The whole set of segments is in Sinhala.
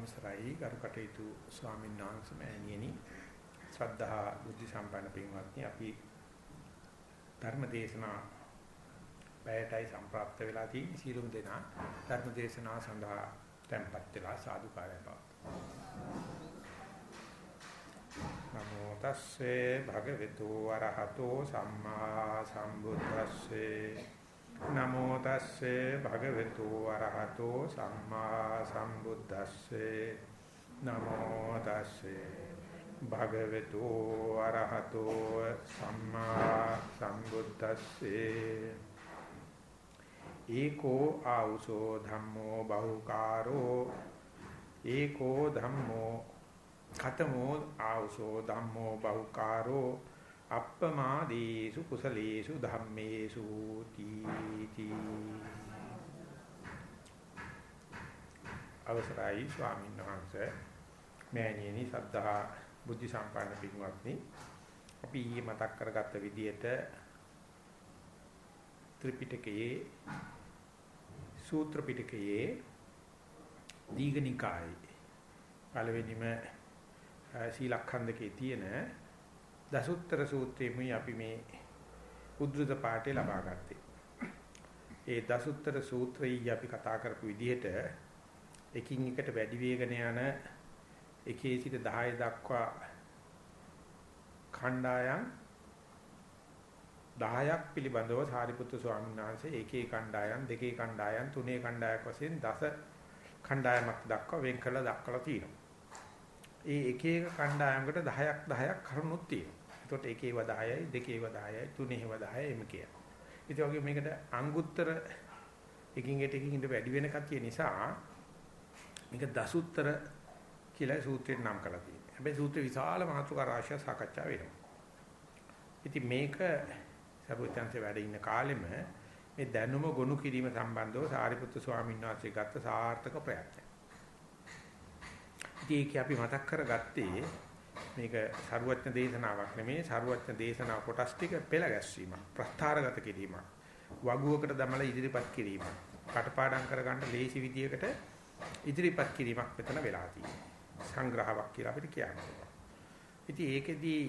අවසරයි. ගරු කටයුතු ස්වාමීන් වහන්සේ මෑණියනි. ශ්‍රද්ධා බුද්ධ සම්පන්න පින්වත්නි අපි ධර්ම දේශනා පැයටයි සම්ප්‍රාප්ත වෙලා තියෙන සීලුම් දෙනා ධර්ම දේශනා සඳහා tempත් වෙලා සාදුකාරය පවත්වනවා නමෝ තස්සේ භගවතු වරහතෝ සම්මා සම්බුද්දස්සේ. නමෝ තස්සේ භගවතු වරහතෝ සම්මා සම්බුද්දස්සේ. නමෝ තස්සේ භගවතු වරහතෝ සම්මා සම්බුද්දස්සේ. ඒකෝ ආ우සෝ ධම්මෝ බහුකාරෝ. ඒකෝ ධම්මෝ කතමෝ ආ우සෝ ධම්මෝ බහුකාරෝ. අප්පමාදීසු කුසලේසු ධම්මේසු තීති. අවසරයි ස්වාමීන් වහන්සේ. මෑණියනි සද්ධා බුද්ධ සම්පන්න පින්වත්නි අපි ඊයේ මතක් කරගත්ත විදිහට ත්‍රිපිටකයේ සූත්‍ර පිටකයේ දීඝනිකායේ පළවෙනිම සීලඛණ්ඩකේ තියෙන දසුත්තර සූත්‍රයේමයි අපි මේ උද්දෘත පාඨය ලබා ගත්තේ. ඒ දසුත්තර සූත්‍රයයි අපි කතා කරපු විදිහට එකින් එකට වැඩි වේගන යන එකේ සිට 10 දක්වා ඛණ්ඩායම් 10ක් පිළිබඳව සාරිපුත්තු ස්වාමීන් වහන්සේ ඒකේ ඛණ්ඩායම් දෙකේ ඛණ්ඩායම් තුනේ ඛණ්ඩායම් වශයෙන් දස ඛණ්ඩායමක් දක්වා වෙන් කරලා දක්වලා තියෙනවා. ඒ එක එක ඛණ්ඩායමකට 10ක් 10ක් කරුණුත් තියෙනවා. එතකොට එකේව 10යි දෙකේව 10යි තුනේව 10යි එම කියනවා. ඉතින් වගේ මේකට අංගුත්තර එකින් එකට එකින් ඉඳ වැඩි වෙන කතිය නිසා මේක දසුත්තර කියලා සූත්‍රයෙන් නම් කරලා තියෙනවා. හැබැයි සූත්‍රේ විශාල මාතෘකා රාශිය සාකච්ඡා වෙනවා. ඉතින් මේක සරුවචන්සේ වැඩ ඉන්න කාලෙම මේ දැනුම ගොනු කිරීම සම්බන්ධව සාරිපුත්තු ස්වාමීන් වහන්සේ ගත්ත සාර්ථක ප්‍රයත්නය. ඉතින් ඒක අපි මතක් කරගත්තේ මේක සරුවත්න දේශනාවක් නෙමෙයි සරුවත්න දේශනා කොටස් ටික පෙළ ගැස්වීමක් ප්‍රස්ථාරගත කිරීමක් වගුවකට දමලා ඉදිරිපත් කිරීමක් කටපාඩම් කරගන්න ලේසි විදියකට ඉදිරිපත් කිරීමක් මෙතන වෙලා තියෙනවා. සංග්‍රහයක් කියලා අපිට කියනවා ඉතින් ඒකෙදී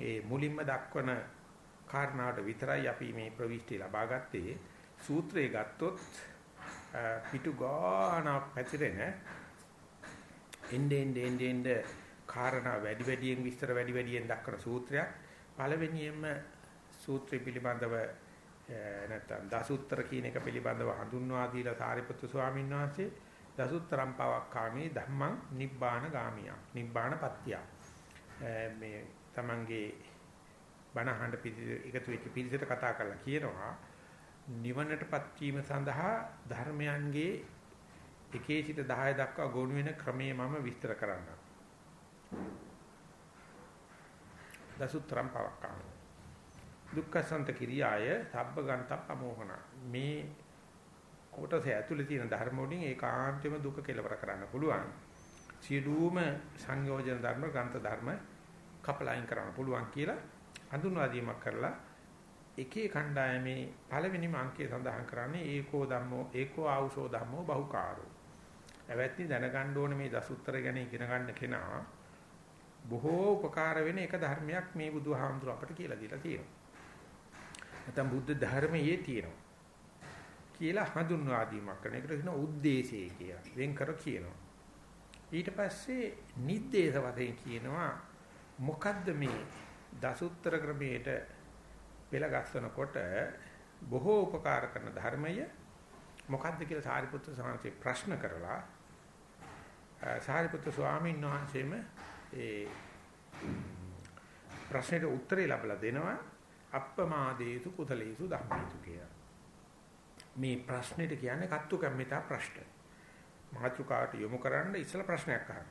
ඒ මුලින්ම දක්වන කාරණාවට විතරයි අපි මේ ප්‍රවිෂ්ටි ලබා ගත්තේ. සූත්‍රය ගත්තොත් පිටු ගාන පැතිරෙන එnde end end end කාරණා වැඩි වැඩියෙන් විස්තර වැඩි වැඩියෙන් දක්වන සූත්‍රයක්. පළවෙනියෙන්ම සූත්‍රය පිළිබඳව නැත්නම් දසුත්තර කියන එක පිළිබඳව හඳුන්වා දීලා සාරිපුත්තු ස්වාමීන් වහන්සේ දසුත්තරම් පවක්කාමේ ධම්මං නිබ්බාන ගාමියා නිබ්බාන පත්‍තිය. මේ තමන්ගේ බණහඬ එකතු වෙච්ච පිළිසෙට කතා කරලා කියනවා නිවනටපත් වීම සඳහා ධර්මයන්ගේ එකේ සිට 10 දක්වා ගොනු වෙන ක්‍රමයේ මම විස්තර කරන්නම්. දසුත්‍රම් පවක්කාම දුක්ඛසන්ත කිරියාය සබ්බගන්ත ප්‍රමෝහන මේ කොටස ඇතුලේ තියෙන ධර්ම වලින් ඒකාන්තයෙන්ම දුක කෙලවර කරන්න පුළුවන්. සියලුම සංයෝජන ධර්ම ගන්ත ධර්ම කපලයින් කරන්න පුළුවන් කියලා හඳුන්වා දීමක් කරලා එකේ කණ්ඩායමේ පළවෙනිම අංකය සඳහන් කරන්නේ ඒකෝ ධම්මෝ ඒකෝ ආවුසෝ ධම්මෝ බහුකාරෝ. එවැත්නි දැනගන්න ඕනේ මේ දසුත්තර ගැන ඉගෙන ගන්න කෙනා බොහෝ උපකාර වෙන එක ධර්මයක් මේ බුදුහාමුදුර අපට කියලා දීලා තියෙනවා. නැත්නම් බුද්ධ ධර්මයේ තියෙනවා. කියලා හඳුන්වා දීමක් කරන එකට කියන උද්දේශය කියලා. වෙන් කර කියනවා. ඊට පස්සේ නිද්දේශ වශයෙන් කියනවා මොකද්ද මේ දසුත්තර ක්‍රමයට පෙළ ගස්වනකොට බොහෝ උපකාර කරන ධර්මය මොකද්ද කියලා සාරිපුත්‍ර සාංශේ ප්‍රශ්න කරලා සාරිපුත්‍ර ස්වාමීන් වහන්සේම ඒ ප්‍රශ්නෙට උත්තරේ ලැබලා දෙනවා අප්පමාදේසු කුසලේසු ධම්මේසු කියලා. මේ ප්‍රශ්නෙට කියන්නේ කත්තු කම්මිතා ප්‍රශ්න. මාතෘකාවට යොමු කරන්න ඉස්සලා ප්‍රශ්නයක් අහන්න.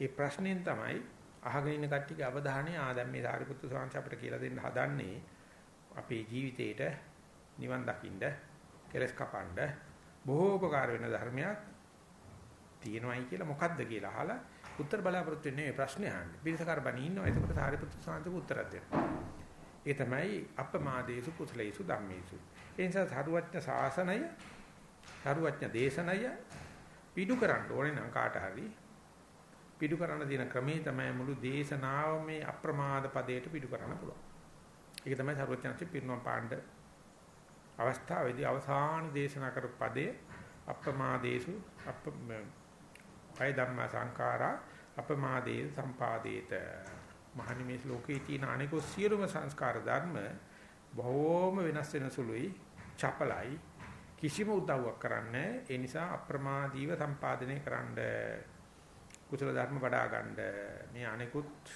ඒ ප්‍රශ්නෙන් තමයි අහගෙන ඉන්න කට්ටියගේ අවධානය ආ දැන් මේ සාරිපුත්තු ස්වාමීන් අපිට කියලා දෙන්න හදන්නේ අපේ ජීවිතේට නිවන් දකින්න කෙලස් කපන්න බොහෝ උපකාර වෙන ධර්මයක් තියෙනවයි කියලා මොකද්ද කියලා අහලා උත්තර බලාපොරොත්තු වෙන්නේ ප්‍රශ්නේ අහන්නේ. පිරිසකාර බණී ඉන්නවා. එතකොට සාරිපුත්‍ර සාන්තක උත්තරයක් දෙනවා. ඒ තමයි අපමාදේසු කුසලේසු ධම්මේසු. ඒ නිසා සාරුවත්න ශාසනය, සාරුවත්න දේශනය පිටු කරන්න ඕනේ නම් කාට හරි පිටු කරන්න තියෙන ක්‍රමේ තමයි මුළු දේශනාව මේ අප්‍රමාද පදයට පිටු කරන්න පුළුවන්. ඒක තමයි සර්වඥාන්සේ පිරුණම් පාණ්ඩ අවස්ථාවේදී අවසාන දේශනා කරපු පදේ අප්‍රමාදේසු අප අය ධම්මා සංඛාරා අපමාදේ සම්පාදේත මහනි මේ ලෝකේ තියෙන අනිකෝ සියලුම සංස්කාර ධර්ම බොහෝම වෙනස් වෙන සුළුයි චපලයි කිසිම උදව්වක් කරන්නේ ඒ නිසා අප්‍රමාදීව සම්පාදනය කරන්න කුසල ධර්ම වඩා ගන්න මේ අනිකුත්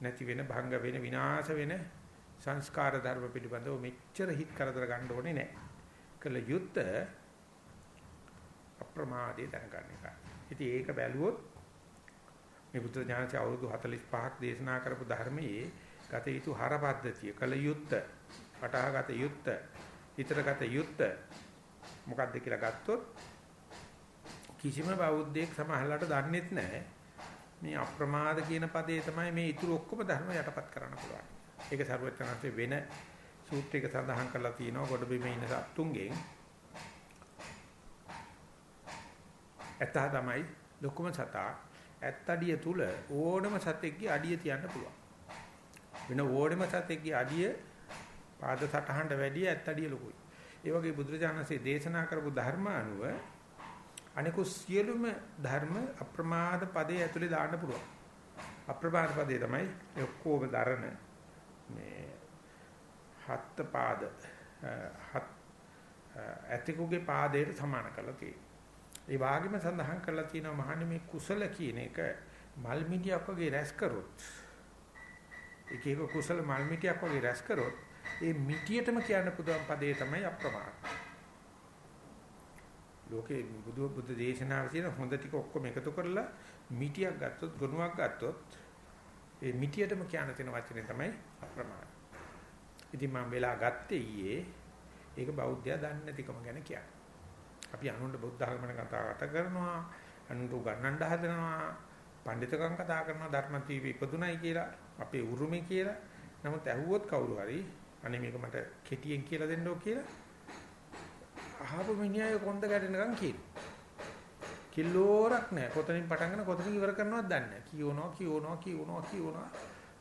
නැති වෙන භංග වෙන විනාශ වෙන සංස්කාර ධර්ම පිළිබඳව මෙච්චර හිත කරදර ගන්න ඕනේ නැහැ. කළ යුත්ත අප්‍රමාදයේ දැනගන්න එක. ඉතින් ඒක බැලුවොත් මේ බුද්ධ ඥානසේ අවුරුදු 45ක් දේශනා කරපු ධර්මයේ ගත යුතු හරපද්ධතිය කළ යුත්ත වටහාගත යුත්ත හිතරගත යුත්ත මොකක්ද කියලා ගත්තොත් කිසිම බෞද්ධයෙක් සමහරලාට දන්නේත් නැහැ මේ අප්‍රමාද කියන පදේ තමයි මේ ඊතුරු ඔක්කොම ධර්ම යටපත් කරන්න පුළුවන්. ඒක සර්වඥාන්සේ වෙන සූත්‍රයක සඳහන් කරලා තියෙනවා ගොඩ බිමේ ඉන්න සත්තුන්ගෙන් ඇත්ත තමයි ලොකුම සතා ඇත්තඩිය තුල ඕනම සතෙක්ගේ අඩිය තියන්න පුළුවන්. වෙන ඕනම සතෙක්ගේ අඩිය පාද සටහනට වැඩිය ඇත්තඩිය ලොකුයි. ඒ වගේ බුදුරජාණන්සේ දේශනා කරපු ධර්ම අනුව අනිකු සියලුම ධර්ම අප්‍රමාද පදයේ ඇතුලේ දාන්න පුළුවන්. අප්‍රමාද පදේ තමයි ඔක්කොම දරන මේ හත් පාද හත් ඇතිකුගේ පාදයට සමාන කරලා තියෙනවා. ඒ වාගේම සඳහන් කරලා තියෙනවා මහන්නේ මේ කුසල කියන එක මල් මිටියක් වගේ රැස් කරොත් එක එක කුසල මල් මිටියක් වගේ රැස් කරොත් ඒ මිටියටම කියන්න පුළුවන් පදේ තමයි අප්‍රමාද. ලෝකේ බුදු බුද්ධ දේශනාවේ තියෙන හොඳ ටික ඔක්කොම එකතු කරලා මිටියක් ගත්තොත් ගුණයක් ගත්තොත් ඒ මිටියටම කියන්න තියෙන වචනේ තමයි අප්‍රමාද. ඉතින් මම වෙලා ගත්තේ ඊයේ ඒක බෞද්ධයා දන්නේ නැතිකම ගැන කියන්නේ. අපි අනුන්ට බුද්ධ ධර්මන කතා කරනවා අනුන්ට උගන්වන්න හදනවා පඬිතුකම් කතා කරනවා ධර්මදීප ඉපදුනයි කියලා අපේ උරුමේ කියලා. නමුත් ඇහුවොත් කවුරු හරි අනේ මේක මට කෙටියෙන් කියලා දෙන්නෝ කියලා අහපු මිනිහා කොන්ද ගැටෙනකම් කියන කිලෝරක් නැහැ කොතනින් පටන් ගන්න කොතනින් ඉවර කරනවද දන්නේ නැහැ කියවනවා කියවනවා කියවනවා කියවනවා.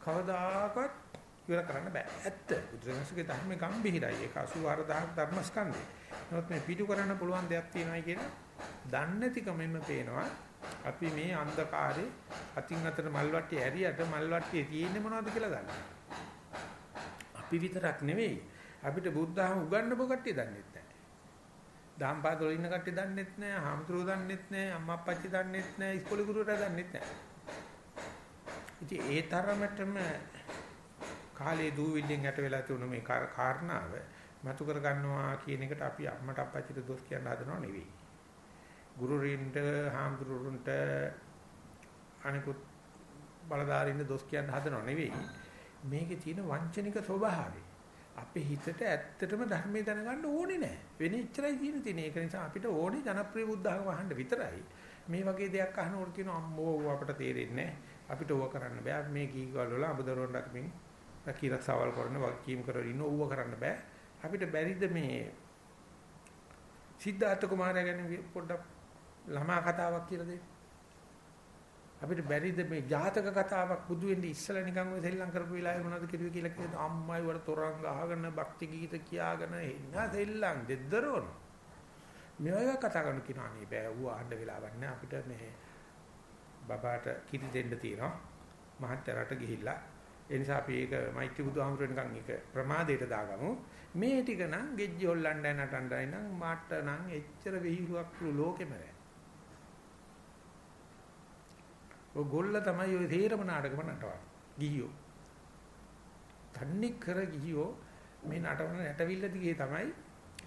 කවදාකවත් ඉවර කරන්න බෑ. ඇත්ත. බුදුරජාණන්සේගේ ධර්මයේ ගම්බිහිරයි. ඒක 84000 ධර්මස්කන්ධය නමුත් මේ පිටු කරන්න පුළුවන් දෙයක් තියෙනවායි කියලා දන්නේ නැතිකමෙන්ම පේනවා අපි මේ අන්ධකාරේ අතින් අතට මල්වට්ටිය ඇරියට මල්වට්ටියේ තියෙන්නේ මොනවද කියලා දන්නේ. අපි විතරක් නෙවෙයි අපිට බුද්ධහම උගන්වපු කට්ටිය දන්නේ නැහැ. දාම්පාද වල ඉන්න කට්ටිය දන්නේ නැහැ, හාමුදුරුවෝ දන්නේ නැහැ, අම්මා අප්පච්චි දන්නේ නැහැ, ඉස්කෝලේ ගුරුවරයා දන්නේ නැහැ. ඉතින් ඒ තරමටම කාලේ දූවිල්ලෙන් යට වෙලා තියුණු මේ කාරණාව මතු කර ගන්නවා කියන එකට අපි අම්මට අප්පච්චිට දොස් කියන්න හදනව නෙවෙයි. ගුරුරින්ට හාමුදුරුවන්ට අනිකුත් බලධාරීන්ට දොස් කියන්න හදනව නෙවෙයි. මේකේ තියෙන වංචනික ස්වභාවය. අපේ හිතට ඇත්තටම ධර්මයේ දැනගන්න ඕනේ නැහැ. වෙන ඉච්චරයි තියෙන තියෙන්නේ. ඒක නිසා අපිට ඕනේ ජනප්‍රිය බුද්ධඝම වහන්න විතරයි. මේ වගේ දෙයක් අහනකොට කියන අම්මෝ අපට තේරෙන්නේ අපිට ඕව කරන්න බෑ. මේ කීකවල වල අබදරුවන් රකින්න රකිරසවල් කරන වගකීම් කරගෙන ඉන්න ඕව කරන්න බෑ. අපිට බැරිද මේ සිද්ධාර්ථ කුමාරයා ගැන පොඩ්ඩක් ළමා කතාවක් කියලා දෙන්න. අපිට බැරිද මේ ජාතක කතාවක් බුදු වෙන්නේ ඉස්සලා නිකන් ඔය සෙල්ලම් කරපු වෙලාවේ මොනවද කිරුවේ කියලා කියන අම්මයි වල තොරන් ගහගෙන භක්ති ගීත කියාගෙන එන්න සෙල්ලම් දෙද්දරෝන. මේවා කතා කරන කිනා නේ බෑ ඌ ආන්න වෙලාවක් නෑ අපිට මේ බබාට කිරි දෙන්න තියෙනවා. මහත්තරට ගිහිල්ලා ඒ නිසා අපි ඒක මෛත්‍රී බුදුහාමුදුරෙන් නිකන් ඒක ප්‍රමාදයට දාගමු. මේ ටික නම් ගෙජ්ජි හොල්ලන්නයි නටන්නයි නම් මාට නම් එච්චර විහිළුවක් ලෝකෙම නැහැ. ඔය ගොල්ල තමයි ඔය තේරම නාටකම නටවන්නේ. ගිහියෝ. තන්නේ කර ගිහියෝ මේ නටවන නැටවිල්ල දිගේ තමයි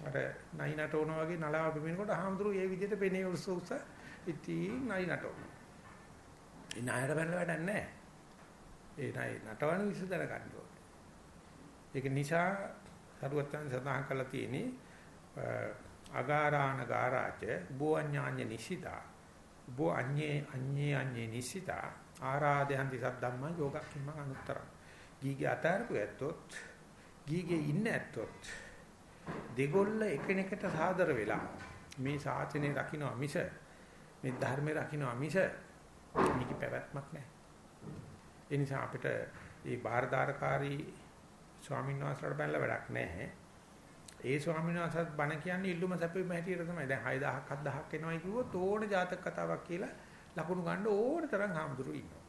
අර නයි නටවන වගේ නලාව පෙමිනකොට හාමුදුරු ඒ විදිහට පෙනේ උස්ස උස්ස ඉතින් නයි නටවන. ඒ නායර බැලලා වැඩක් නැහැ. ඒ නයි නටවන විශ්ස දරගන්න ඕනේ. ඒක නිසා සරුවත්යන් සඳහන් කරලා තියෙන්නේ අගාරාණ ගාරාච බෝඤ්ඤාඤ්ඤ නිසිතා බෝ අඤ්ඤේ අඤ්ඤේ අඤ්ඤේ නිසිතා ආරාධයන්ති සද්දම්ම යෝගක්ඛිම අනුත්තර ගීගේ අතාරපු ඇත්තොත් ගීගේ ඉන්න ඇත්තොත් දෙගොල්ල එකිනෙකට සාදර වෙලා මේ සාචනේ රකින්න මිස මේ ධර්මේ රකින්න මිස මේක පැවැත්මක් නැහැ. ඒ නිසා අපිට මේ බාරදාරකාරී ස්වාමීන් වහන්සේලාට බැලලා වැඩක් නැහැ. ඒ ස්වාමීන් වහන්සේත් බණ කියන්නේ ඉල්ලුම සැපෙම හැටියට තමයි. දැන් 6000ක් 7000ක් එනවයි කිව්වොත් ඕන ජාතක කතාවක් කියලා ලකුණු ගන්න ඕන තරම් හාමුදුරු ඉන්නවා.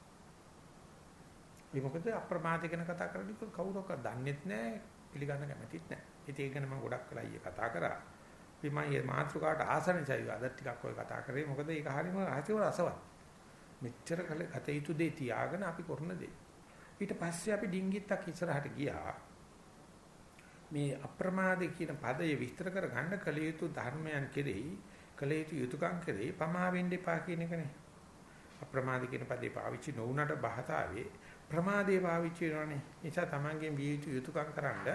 ඒ මොකද අප්‍රමාද ගැන කතා කරන්නේ කවුරක්වත් දන්නෙත් නැහැ පිළිගන්න කැමතිත් නැහැ. ඉතින් ඒක ගැන මම ගොඩක් වෙලා ඊයේ කතා කරා. ඉතින් මම මේ මාතෘකාවට ආසනිසයි අද ටිකක් ඔය කතා කරේ. මොකද ඒක හරීම රහසිය රසවත්. මෙච්චර කල ගත යුතු දේ තියාගෙන අපි කරන දේ. ඊට පස්සේ අපි ඩිංගිත්තක් ඉස්සරහට ගියා. මේ අප්‍රමාද කියන පදය විස්තර කර ගන්න කල යුතු ධර්මයන් කෙරෙහි කල යුතු යුතුයකම් කෙරෙහි පමා වෙන්න එපා කියන එකනේ. අප්‍රමාද කියන පදේ පාවිච්චි නොවුනට භාෂාවේ ප්‍රමාදේ පාවිච්චි වෙනවනේ. නිසා Tamangen විය යුතු යුතුයකම් කරන්න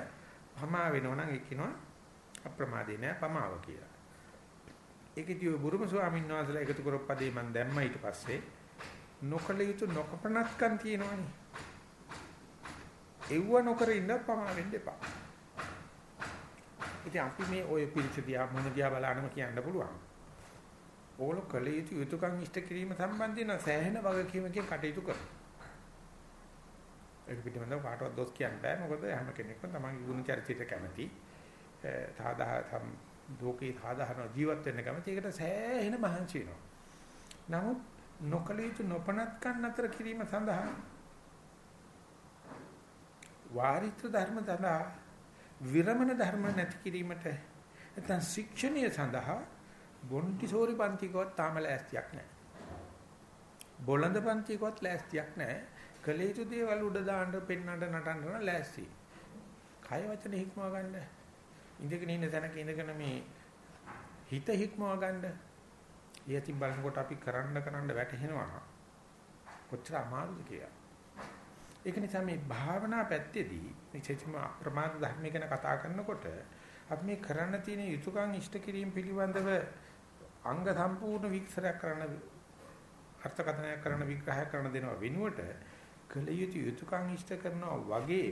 පමා වෙනව නම් ඒ කියනවා අප්‍රමාදේ නෑ පමාව කියලා. ඒකදී ඔය බුරුම ස්වාමීන් වහන්සේලා එකතු කරපු පදේ මම දැම්මා ඊට පස්සේ නොකල යුතු නොකපනත්කම් තියෙනවනේ. එව්ව නොකර ඉන්න පමා වෙන්න එපා. ඉතින් අපි මේ ඔය පිළිච දිහා මොන දිහා බලනම කියන්න පුළුවන්. ඕල කල යුතු යුතුයකම් ඉෂ්ට කිරීම සම්බන්ධයෙන් සෑහෙන වගකීමකින් කටයුතු කරනවා. ඒක පිටින්ම කාටවත් දොස් කියන්න බෑ මොකද හැම කෙනෙක්ම තමන්ගේ ගුණ චරිතයට කැමති. සාධා ලෝකේ සාධාරණ ජීවත් වෙන්න කැමති. ඒකට සෑහෙන මහන්සි වෙනවා. නමුත් නොකල යුතු නොපනත්කම් අතර කිරීම සඳහා වාරිත්‍ර ධර්ම සඳහා විරමණ ධර්ම නැති කිරීමට නැත්නම් ශික්ෂණීය සඳහා බොන්ටිසෝරි පන්තිකවත් තාම ලෑස්තියක් නැහැ. බොළඳ පන්තිකවත් ලෑස්තියක් නැහැ. කලේ යුතු දේවල් උඩ දාන්න පෙන්නන්න නටන්න ලෑස්ති. කය වචන හික්මව ගන්න. ඉඳගෙන ඉන්න තැනක ඉඳගෙන මේ හිත හික්මව ගන්න. ඊයතින් බලනකොට අපි කරන්න කරන්න වැටහෙනවා. කොච්චර අමාරුද කියලා. ඒක නිසා මේ භාවනා පැත්තේදී විශේෂයෙන්ම අප්‍රමාද ධර්ම ගැන කතා කරනකොට අපි මේ කරන්න තියෙන යුතුයකම් ඉෂ්ට කිරීම පිළිබඳව අංග සම්පූර්ණ විස්තරයක් කරන්න අර්ථකථනයක් කරන්න විග්‍රහයක් කරන්න දෙනවා වෙනුවට කළ යුතු යුතුයකම් ඉෂ්ට කරනවා වගේ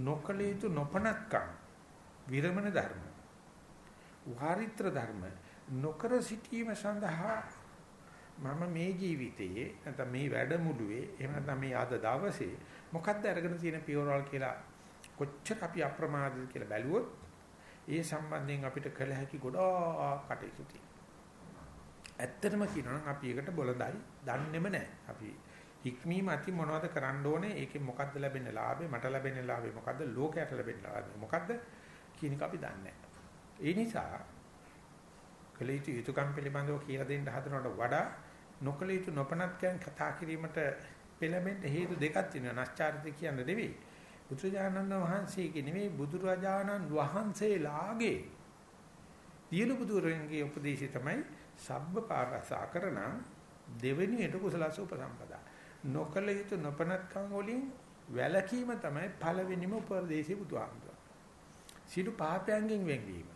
නොකළ යුතු නොපනත්කම් විරමණ ධර්ම වාරිත්‍ර ධර්ම නොකර සිටීම සඳහා මම මේ ජීවිතයේ නැත්නම් මේ වැඩමුළුවේ එහෙම නැත්නම් මේ අද දවසේ මොකද්ද අරගෙන තියෙන පියවරල් කියලා කොච්චර අපි අප්‍රමාදද කියලා බැලුවොත් ඒ සම්බන්ධයෙන් අපිට කළ හැකි ගොඩාක් කටයුතු තියෙනවා. ඇත්තටම කියනවා නම් අපි ඒකට බොළඳයි දන්නේම නැහැ. අපි හික්මීම ඇති මොනවද කරන්න ඕනේ? ඒකෙන් මොකද්ද ලැබෙන ලාභේ? මට ලැබෙන ලාභේ මොකද්ද? ලෝකයට ලැබෙන ලාභේ මොකද්ද? කියන එක අපි දන්නේ ඒ නිසා කළ යුතු යුතුයකම් පිළිබඳව කියලා දෙන්න හදනවට වඩා නොකළ යුතු නොපනත්කම් කතා කිරීමට පෙළඹෙන්න හේතු දෙකක් තියෙනවා. නැස්චාරිත කියන්න දෙවි. බුදුරජාණන් වහන්සේගේ නෙමෙයි බුදුරජාණන් වහන්සේලාගේ දියලු බුදුරන්ගේ උපදේශය තමයි සබ්බ පාරසා කරන දෙවෙනියට කුසලස උපසම්පදා. නොකළ යුතු නොපනත්කම් වලින් වැළකීම තමයි පළවෙනිම උපදේශය බුදුහාමුදුරුවෝ. සිළු පාපයන්ගෙන් වෙන්වීම.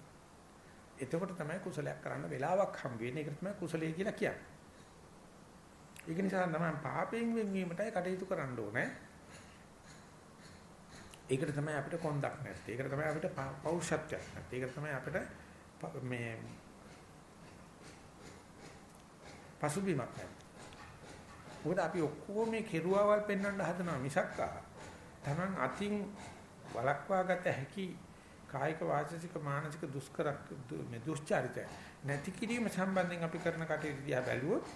එතකොට තමයි කුසලයක් කරන්න වෙලාවක් හම් වෙන්නේ. ඒක තමයි කුසලයේ කියලා කියන්නේ. ඒක නිසා තමයි පාපයෙන් වෙන්වීමටයි කටයුතු කරන්න ඕනේ. ඒකට තමයි අපිට කොන්දක් නැත්තේ. ඒකට තමයි අපිට පෞරුෂත්වයක් නැත්තේ. ඒකට තමයි අපිට මේ පසුබිමක් නැත්තේ. මොකද අපි ඔක්කොම මේ කෙරුවාවල් පෙන්වන්න හදනවා මිසක්කා Taman අතින් වලක්වා ගත හැකි කායික වාචික මානසික දුෂ්කර මේ දුෂ්චරිත නැති කිරීම සම්බන්ධයෙන් අපි කරන කටයුතු දිහා බැලුවොත්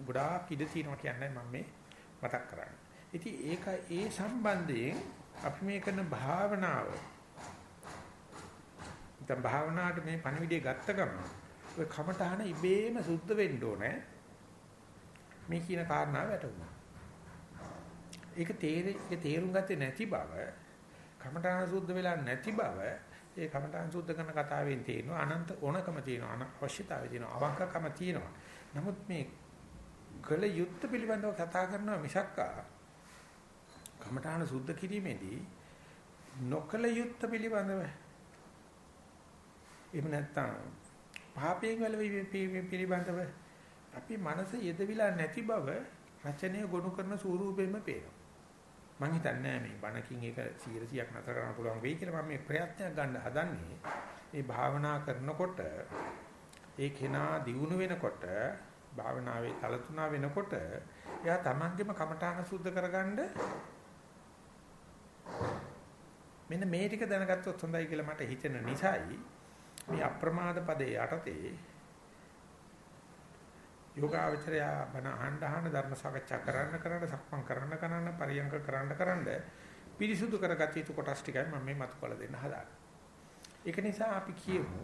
ගොඩාක් ඉඩ තියෙනවා කියන්නේ මම මේ මතක් කරන්නේ. ඉතින් ඒක ඒ සම්බන්ධයෙන් අපි මේ කරන භාවනාව දැන් භාවනාවට මේ පණිවිඩය ගත්ත ගමන් ඔය කමඨහන ඉබේම සුද්ධ වෙන්න ඕනේ. මේ කියන කාරණාව වැටුණා. ඒක තේරෙ ඒක තේරුම් ගත්තේ නැති බව කමඨාන සුද්ධ වෙලා නැති බව ඒ කමඨාන සුද්ධ කරන කතාවෙන් තේරෙනවා අනන්ත ඕනකම තියෙනවා අවශ්‍යතාවය තියෙනවා අවංකකම තියෙනවා. නමුත් මේ කල යුද්ධ පිළිබඳව කතා කරනවා මිසක්කා කමඨාන සුද්ධ කිරීමේදී නොකල යුද්ධ පිළිබඳව එහෙම නැත්නම් පාපයෙන් වැළවීම පිළිබඳව අපි මනස යෙදවිලා නැති බව රචනය ගොනු කරන ස්වරූපෙම පේනවා. මම හිතන්නේ මේ බණකින් ඒක 100ක් නතර කරන්න පුළුවන් වෙයි කියලා මම මේ ප්‍රයත්නයක් ගන්න හදන්නේ. මේ භාවනා කරනකොට ඒ කෙනා දියුණු වෙනකොට භාවනාවේ කලතුණා වෙනකොට එයා තමන්ගේම කමඨාන සුද්ධ කරගන්න මෙන්න මේ ටික දැනගත්තොත් හොඳයි කියලා මට හිතෙන නිසායි මේ අප්‍රමාද පදේ යටතේ යෝගාවචරය බණ අහන්න අහන්න ධර්ම සාකච්ඡා කරන්න කරන්න සක්මන් කරන්න කරන්න පරියංග කරන්න කරන්න පිරිසුදු කරගatiya යුතු කොටස් ටිකයි මම මේ මතු කළ දෙන්න හදාගන්නේ. ඒක නිසා අපි කියමු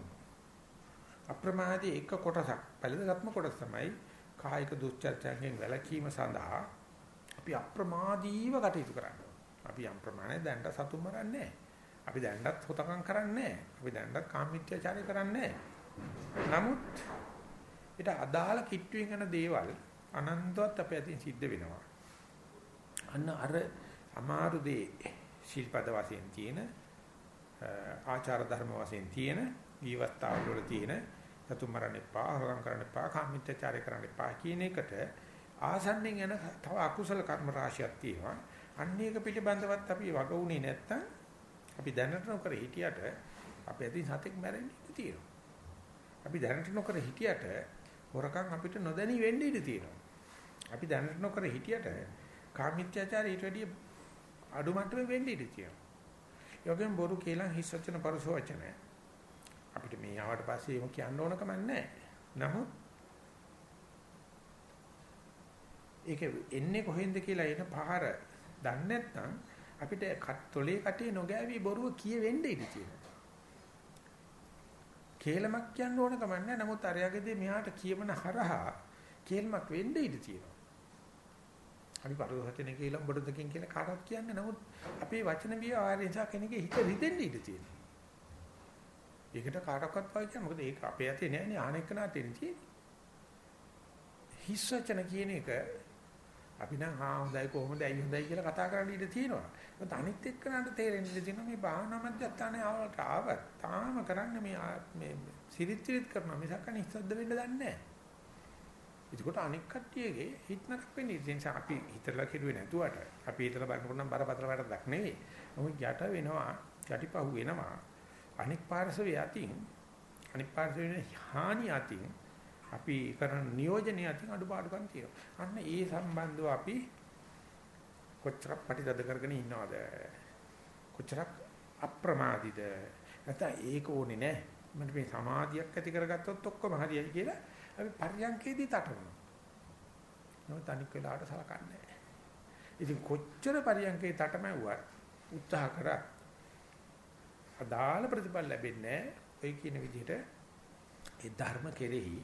අප්‍රමාදී එක කොටසක් පළදගත්ම කොටස තමයි කායික දුස්චර්චයෙන් වැළකීම සඳහා අපි අප්‍රමාදීව කටයුතු කරන්න. අපි යම් ප්‍රමාණයක් දැනට සතුම් මරන්නේ අපි දැනටත් හොතකම් කරන්නේ අපි දැනටත් කාමීත්‍යචාරය කරන්නේ නමුත් ඊට අදාළ කිට්ටුවෙන් යන දේවල් අනන්තවත් අපේ අතින් සිද්ධ වෙනවා. අන්න අර අමාරු දේ ශිල්පද වශයෙන් තියෙන ආචාර ධර්ම වශයෙන් තියෙන ජීවත්තාවල වල තියෙන සතුම් මරන්න එපා, හොරම් කරන්න එපා, කාමීත්‍යචාරය කරන්න එපා කියන එකට ආසන්නෙන් යන තව අකුසල කර්ම රාශියක් තියෙනවා. අන්න ඒක පිළිබඳවත් අපි වග උනේ නැත්තම් අපි දැනට නොකර හිටියට අපි අතින් සතෙක් මැරෙන්න ඉඩ තියෙනවා. අපි දැනට නොකර හිටියට හොරකම් අපිට නොදැනී වෙන්න ඉඩ තියෙනවා. අපි දැනට නොකර හිටියට කාමීත්‍යචාරය ඊට වැඩිය අඩු මට්ටමේ වෙන්න ඉඩ තියෙනවා. යෝගෙන් බොරු කියලා හිස් වචන පරස වචන අපිට මේ ආවට පස්සේ එහෙම කියන්න ඕන කමක් නැහැ. නමුත් ඒක එන්නේ කොහෙන්ද කියලා එන පහර දන්නේ නැත්නම් අපිට තොලේ කටේ නොගෑවි බොරුව කියෙවෙන්න ඉඩ තියෙනවා. කේලමක් කියන්න ඕන කමක් නැහැ. නමුත් අරයගදී මෙහාට කියවන හරහා කේලමක් වෙන්න ඉඩ තියෙනවා. අපි පරිවර්තන කියලා බොඩදකින් කියලා කාටවත් කියන්නේ නමුත් අපේ වචන විහාරය නිසා කෙනෙක්ගේ හිත රිදෙන්න ඉඩ තියෙනවා. ඒකට කාටවත් පාවිච්චි මොකද ඒක අපේ ඇතේ නෑනේ ආනෙක නාතේ තියෙන්නේ. හිස් වචන කියන එක අපි නම් හා හොඳයි කොහොමද ඇයි හොඳයි කියලා කතා කරන්න ඉඩ තියෙනවා. ඒත් අනිත් එක්කනට තේරෙන්න ඉඩ තියෙනවා මේ භාවනා මධ්‍යස්ථානේ ආවට ආවත් තාම කරන්නේ මේ මේ සිරිත් සිරිත් කරනවා මිසක් අනිත් සද්ද වෙන්න දන්නේ නැහැ. ඒකට අනික් කට්ටියගේ හිත නරක වෙන්නේ ඒ නිසා අපි හිතලා කිරුවේ නැතුවට අපි හිතලා බලනකොට නම් බරපතල වැඩක් නෙවෙයි. මොකද යට වෙනවා යටිපහුව වෙනවා. අනික් පාර්ශවය යටින් අනික් පාර්ශවයේ හානි යටින් අපි කරන නියෝජනය අතින් අඩුපාඩුකම් තියෙනවා. අන්න ඒ සම්බන්ධව අපි කොච්චරක් ප්‍රතිදද කරගෙන ඉන්නවද? කොච්චරක් අප්‍රමාදිද? නැත්නම් ඒක ඕනේ නැහැ. මට මේ සමාධියක් ඇති කරගත්තොත් ඔක්කොම හරියයි කියලා අපි පරියන්කේදී තටමනවා. නමුත් අනික් වෙලාවට සලකන්නේ නැහැ. ඉතින් කොච්චර පරියන්කේ තටමැව්වත් උත්සාහ කරා අදාළ ප්‍රතිඵල ලැබෙන්නේ නැහැ. ඔය කියන විදිහට ඒ ධර්ම කෙරෙහි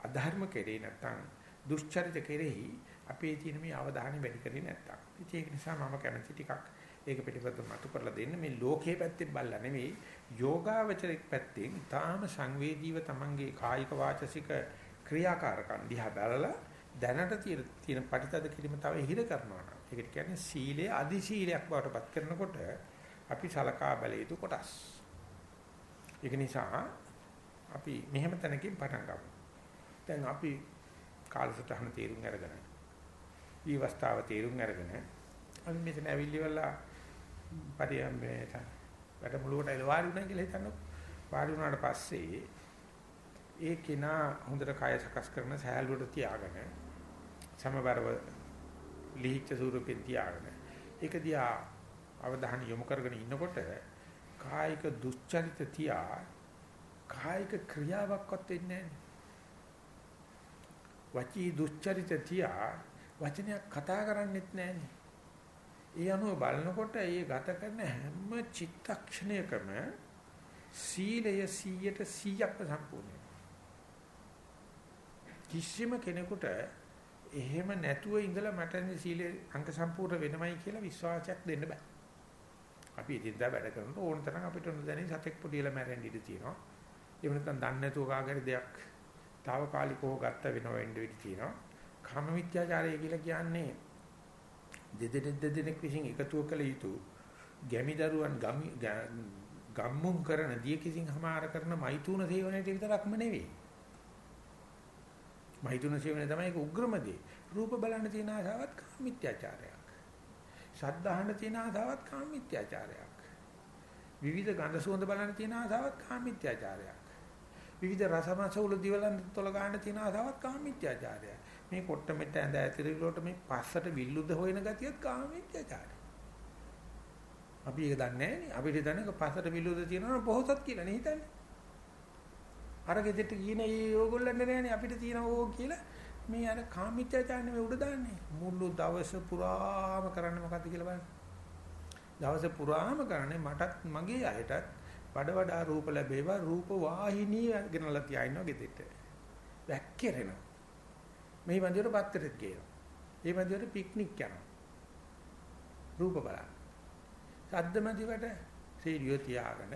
අධර්ම කෙරේ නැත්තම් දුෂ්චරිත කෙරෙහි අපේ තියෙන මේ අවධානය වැඩි කරේ නැත්තම්. ඉතින් ඒක නිසා මම කැමති ටිකක් ඒක පිළිබඳව මතු කරලා දෙන්න මේ ලෝකයේ පැත්තෙන් බලලා නෙවෙයි යෝගාවචරික පැත්තෙන් තාම සංවේදීව Tamanගේ කායික වාචසික ක්‍රියාකාරකම් දිහා බලලා දැනට තියෙන තියෙන පරිතද කිරීම තව හිර කරනවා නම් ඒකට කියන්නේ සීලය අදි සීලයක් බවට පත් කරනකොට අපි සලකා බැල යුතු කොටස්. ඒක නිසා අපි මෙහෙම තැනකින් පටන් ගමු. දැන් අපි කාලසටහන තීරුම් අරගෙන ඊවස්තාව තීරුම් අරගෙන අපි මෙතන ඇවිල්ලිවලා පරියම්බේට වැඩමුළුවට එළ වාඩි වුණා කියලා හිතන්නකො. වාඩි වුණාට පස්සේ ඒ කෙනා හොඳට කය සකස් කරන සෑහලුවට තියාගෙන සමබරව ලිහිච්ඡ ස්වරූපෙන් තියාගෙන ඒක දිහා අවධානය යොමු කරගෙන ඉන්නකොට කායික දුස්චරිත තියා කායික ක්‍රියාවක්වත් වෙන්නේ නැහැ. වචී දුස්චරිත තියා වචනයක් කතා කරන්නෙත් නැහනේ. ඒ අනුව බලනකොට ඒ ගත කරන හැම චිත්තක්ෂණයකම සීලය 100ට 100ක්ම සම්පූර්ණයි. කිසිම කෙනෙකුට එහෙම නැතුව ඉඳලා මට සීලේ අංක සම්පූර්ණ වෙනමයි කියලා විශ්වාසයක් දෙන්න බෑ. අපි ඉදින්දා වැඩ කරනකොට ඕන තරම් අපිට නොදැනී සතෙක් පොඩියලා මැරෙන්න ඉඩ තියෙනවා. එහෙම නැත්නම් දන්නේ නැතුව කාගරි දෙයක් తాවකාලිකව ගත්ත වෙනව වෙන්න ඉඩ තියෙනවා. කාම මිත්‍යාචාරය කියලා කියන්නේ දෙදෙනෙක් දෙදෙනෙක් විසින් එකතුව කළ යුතු ගැමි දරුවන් ගම්මුම් කරන දිය කිසිං හමාර කරන මෛතුන සේවනයේ විතරක්ම නෙවෙයි. මෛතුන සේවනයේ තමයි ඒක උග්‍රම දේ. රූප බලන්න තියෙන ආසාවත් කාම මිත්‍යාචාරයක්. ශබ්ද අහන්න තියෙන ආසාවත් කාම මිත්‍යාචාරයක්. විවිධ ගන්ධ සුවඳ බලන්න තියෙන ආසාවත් කාම මිත්‍යාචාරයක්. විවිධ රසමස උළු දිවලන් තොල ගන්න තියෙන ආසාවත් කාමීත්‍යාචාරය. මේ කොට්ට මෙට්ට ඇඳ ඇතිරිලොට මේ පස්සට විල්ලුද හොයන ගතියත් කාමීත්‍යාචාරය. අපි ඒක දන්නේ නැහැ නේ. අපිට දන්නේ පස්සට විල්ලුද තියෙනවා පොහොසත් කියලා නේ හිතන්නේ. අර ගෙදරට කියන ඒ ඕගොල්ලන්ට නෑනේ අපිට තියෙන ඕ කියලා මේ අර කාමීත්‍යාචාරනේ මේ උඩ දාන්නේ. මුළු දවස පුරාම කරන්නේ මොකද්ද කියලා බලන්න. දවස පුරාම කරන්නේ මටත් මගේ අයටත් වඩ වඩා රූප ලැබේවා රූප වාහිනී ගෙනලා තියා ගෙදෙට්ට. වැක්කිරෙනවා. මේ වන්දියට පත්තරෙත් ගේනවා. මේ වන්දියට පික්නික් යනවා. රූප බලන්න. සද්දමදිවට සීඩියෝ තියාගෙන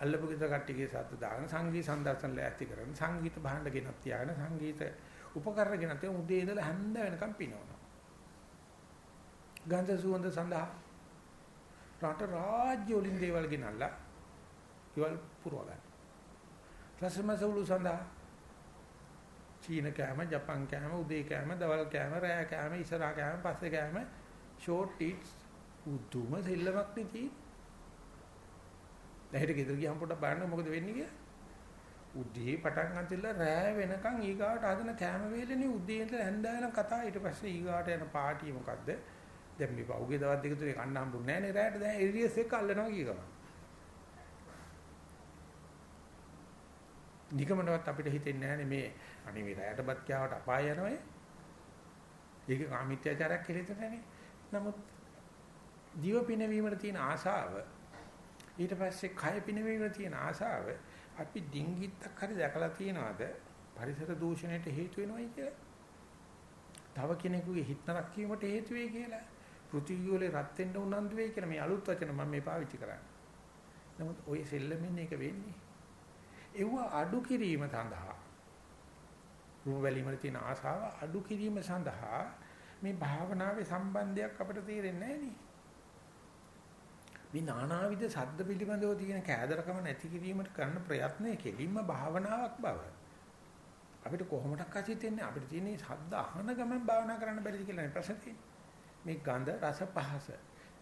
අල්ලපු ගෙදර කට්ටියගේ සද්ද දාගෙන සංගීත සම්දර්ශන ලෑස්ති කරන සංගීත භාණ්ඩ ගෙනත් තියාගෙන සංගීත උපකරණ ගෙනත් උදේ ඉඳලා හැන්ද වෙනකම් පිනවනවා. ගන්ධ සුවඳ සඳහා රට රාජ්‍ය වලින් දේවල් ගෙනල්ලා ඒවල් පුරව ගන්න. රසමසවුළු සඳහා චීන කෑම, ජපන් කෑම, උදේ කෑම, දවල් කෑම, රෑ කෑම, ඉස්සරහා කෑම, පස්සේ කෑම, ෂෝට් ඊට්ස් උතුම සෙල්ලමක් නෙති. දැහැට ගෙදර ගියාම පොඩ්ඩක් බලන්න මොකද වෙන්නේ කියලා. උදේ පටන් ගන්නතිලා රෑ වෙනකන් ඊගාට හදන කෑම වේලනේ උදේ ඉඳලා හැන්දෑවනම් කතා ඊට පස්සේ ඊගාට යන පාටිය මොකද්ද? දැන් මේ පහුගිය දවස් දෙක තුනේ කන්න හම්බුනේ නැහැ නේ රෑට දැන් එරියස් එක අල්ලනවා කිය ගමන්. නිකමනවත් අපිට හිතෙන්නේ නැහැ මේ අනේ මේ රෑටපත් කියාවට අපාය යනවනේ. ඒක කාමීත්‍යචාරයක් කියලා හිතන්නේ. නමුත් ජීව පිනවීමට තියෙන ආශාව ඊට පස්සේ කය පිනවීමට තියෙන ආශාව අපි ඩිංගිත්තක් හරි දැකලා තියනවාද පරිසර දූෂණයට හේතු වෙනවයි කියලා? තව කෙනෙකුගේ හිත නරක වීමට හේතු වෙයි කියලා. පෘථිවි වල රත් වෙන්න උනන්දු වෙයි කියලා මේ අලුත් වචන මම මේ පාවිච්චි කරන්නේ. නමුත් ওই සෙල්ලමින් එක වෙන්නේ. ඒව අඩු කිරීම සඳහා රූප බැලීමේ තියෙන ආසාව අඩු කිරීම සඳහා මේ භාවනාවේ සම්බන්ධයක් අපිට තේරෙන්නේ නැහැ මේ නානාවිද සද්ද පිළිබඳව තියෙන කෑදරකම නැති කිරීමට කරන ප්‍රයත්නය කෙලින්ම භාවනාවක් බව. අපිට කොහොමඩක් අසිතෙන්නේ අපිට තියෙන සද්ද අහන ගමන් භාවනා කරන්න බැරිද කියලා නේ ප්‍රශ්නේ තියෙන්නේ. මේ ගඳ රස පහස.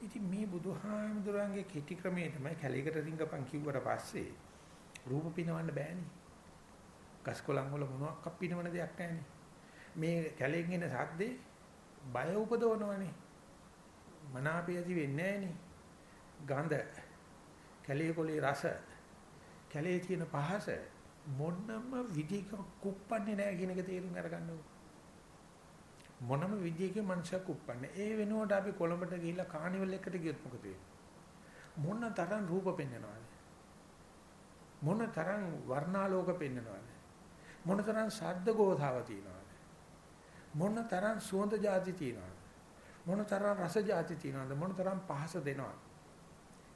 ඉතින් මේ බුදුහාමුදුරන්ගේ කෙටි ක්‍රමයේ තමයි කැලේකට රිංගපන් කිව්වට පස්සේ රූප පිනවන්න බෑනේ. ගස්කොලන් වල මොනවක් අපිනවන දෙයක් නැහැනේ. මේ කැලෙන් එන සද්දේ බය උපදවනවනේ. මනාපය ඇති වෙන්නේ නැහනේ. ගඳ කැලේ කොලේ රස කැලේ තියෙන පහස මොනම විදිහක කුප්පන්නේ නැහැ කියන එක තේරුම් අරගන්න ඕනේ. මොනම විදියකින් මනුෂ්‍යයෙක් උප්පන්නේ. ඒ වෙනුවට අපි කොළඹට ගිහිල්ලා කානිවල් එකට ගියොත් මොකද වෙන්නේ? මොන තරම් රූප පෙන්වනවද? මොන තරම් වර්ණාලෝක පෙන්වනවද? මොන තරම් ශබ්ද ගෝධාව තියෙනවද? මොන තරම් සුවඳ જાති තියෙනවද? මොන තරම් රස જાති තියෙනවද? මොන තරම් පහස දෙනවද?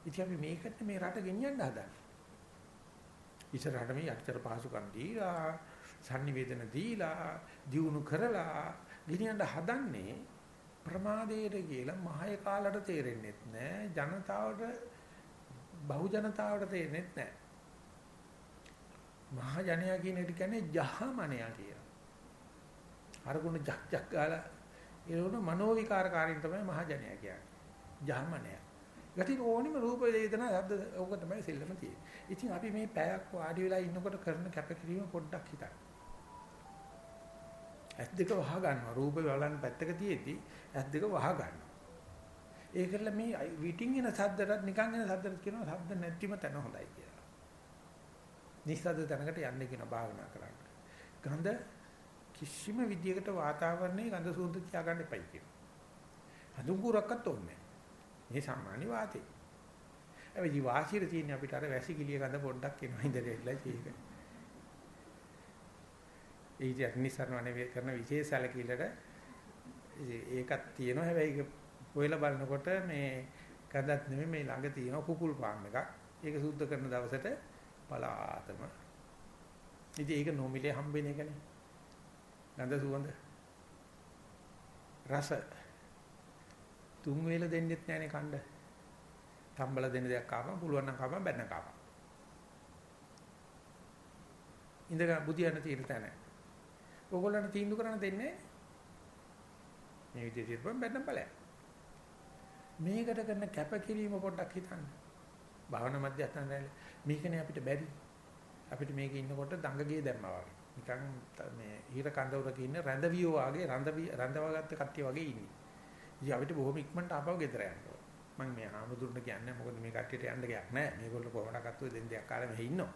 ඉතින් අපි මේකට මේ රට ගෙනියන්න හදන්නේ. ඉස්සරහට මේ අච්චර පහසුකම් දීලා, sannivedana දීලා, දියුණු කරලා ගෙනියන්න හදන්නේ ප්‍රමාදයට කියලා මහය කාලට තේරෙන්නේ නැහැ ජනතාවට බහු ජනතාවට තේරෙන්නේ නැහැ මහ ජනයා කියන එක කියන්නේ ජහමනයා කියලා අරගුණ ජක් ජක් ගාලා ඒනොන මනෝ විකාරකාරීන් තමයි මහ ජනයා කියන්නේ ජහමනයා ගතින් ඕනිම රූප වේදනා ශබ්ද ඕක තමයි සෙල්ලම තියෙන්නේ ඉතින් අපි මේ පැයක් වාඩි වෙලා ඉන්නකොට කරන කැපකිරීම පොඩ්ඩක් හිතන්න ඇස් දෙක වහ ගන්නවා. රූප බලන්න පැත්තක තියෙද්දි ඇස් දෙක වහ ගන්නවා. ඒකල මේ විටින් එන සද්දටත් නිකන් එන සද්දටත් කියනවා සද්ද නැතිම තැන හොඳයි කියලා. නිස්සද්ද තැනකට යන්න කියන භාවනා කරන්න. ගඳ කිසිම විදියකට වාතාවරණයේ ගඳ සුවඳ තියාගන්න එපයි කියනවා. හඳුන්කුරක්වත් ඕනේ මේ සාමාන්‍ය වාතේ. හැබැයි වාසියට තියෙන අපිට අර වැසිකිළිය ගඳ පොඩ්ඩක් එනවා ඉඳලා ඒක. ඒ ඉතින් අනිසරණවනේ කරන විශේෂ සැලකිල්ලට ඒකක් තියෙනවා හැබැයි ඒක හොයලා බලනකොට මේ කඳක් නෙමෙයි මේ ළඟ තියෙන කුකුල් පාම් එකක් ඒක සුද්ධ කරන දවසට පලාතම. ඉතින් ඒක නොමිලේ හම්බෙන එකනේ. ගඳ සුවඳ. රස. තුන් වේල දෙන්නෙත් නැහනේ කණ්ඩ. තම්බල දෙන්න දෙයක් කාපම් පුළුවන් නම් කාපම් බැන්න කාපම් ඉඳගෙන බුදියන්න තියෙන තැන. ඕගොල්ලන්ට තීන්දුව කරන්න දෙන්නේ මේ විදිහට ඉරපම් බැන්නම් ඵලයක්. මේකට කරන කැපකිරීම පොඩ්ඩක් හිතන්න. භාවනා මධ්‍යස්ථානයේ මේකනේ අපිට බැරි. අපිට මේකේ ඉන්නකොට දඟගේ දැම්මා වගේ. නිකන් මේ හිර කඳවුරක ඉන්න රැඳවියෝ වගේ රැඳවි රැඳවගත්ත කට්ටිය වගේ ඉන්නේ. ඉතින් අපිට බොහොම ඉක්මනට ආපහු ගෙදර යන්න ඕන. මම මේ ආමුදුරට කියන්නේ මොකද මේ කට්ටියට යන්න ගයක් නැහැ. මේගොල්ලෝ කොහොමද ගත්තොත් දෙන් දෙයක් කාලෙම මෙහි ඉන්නවා.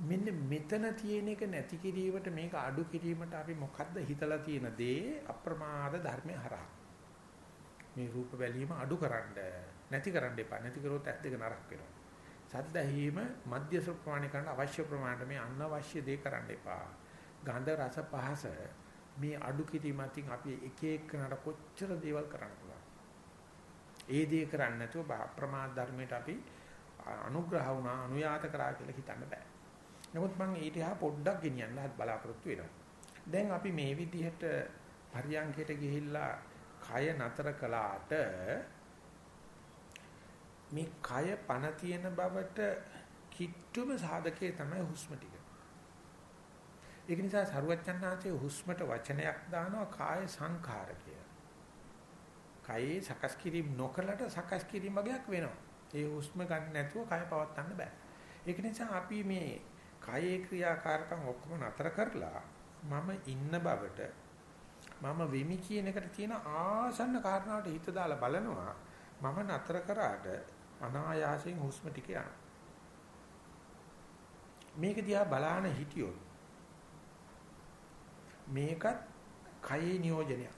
මෙන්න මෙතන තියෙන එක නැති කිරීමට මේක අඩු කිරීමට අපි මොකද්ද හිතලා තියෙන දේ අප්‍රමාද ධර්මයේ හරහා. මේ රූප බැලීම අඩු කරන්න නැති කරන්න එපා. නැති කරොත් ඇස් දෙක නරක් වෙනවා. සද්ද ඇහිම මධ්‍යස්ථ ප්‍රමාණය කරන්න අවශ්‍ය ප්‍රමාණයට මේ අනවශ්‍ය දේ කරන්න එපා. ගන්ධ රස පහස මේ අඩු කිරීමකින් අපි එක එකනට කොච්චර දේවල් කරන්න පුළුවන්. ඒ දේ කරන්නේ නැතුව ප්‍රමාද ධර්මයට අපි අනුග්‍රහ වුණා අනුයාත කරා කියලා හිතන්න බෑ. නමුත් මම ඊට එහා පොඩ්ඩක් ගෙනියන්න හත් බලාපොරොත්තු වෙනවා. දැන් අපි මේ විදිහට පරියන්කයට ගිහිල්ලා කය නතර කළාට මේ කය පණ තියෙන බවට කිට්ටුම සාධකයේ තමයි හුස්ම ටික. ඒක නිසා සරුවච්චන්හන්සේ හුස්මට වචනයක් දානවා කාය සංඛාර කියලා. කයේ සකස් කිරීම නොකලට සකස් කිරීම වගේක් වෙනවා. ඒ හුස්ම ගන්න නැතුව කය පවත්වන්න බෑ. ඒක නිසා අපි මේ කයේ ක්‍රියාකාරකම් ඔක්කොම නතර කරලා මම ඉන්න බවට මම වෙමි කියන එකට තියෙන ආසන්න කාරණාවට හිත දාලා බලනවා මම නතර කරාට අනායාසයෙන් හුස්ම ටික යනවා. මේක දිහා බලාන හිටියොත් මේකත් කයේ නියෝජනයක්.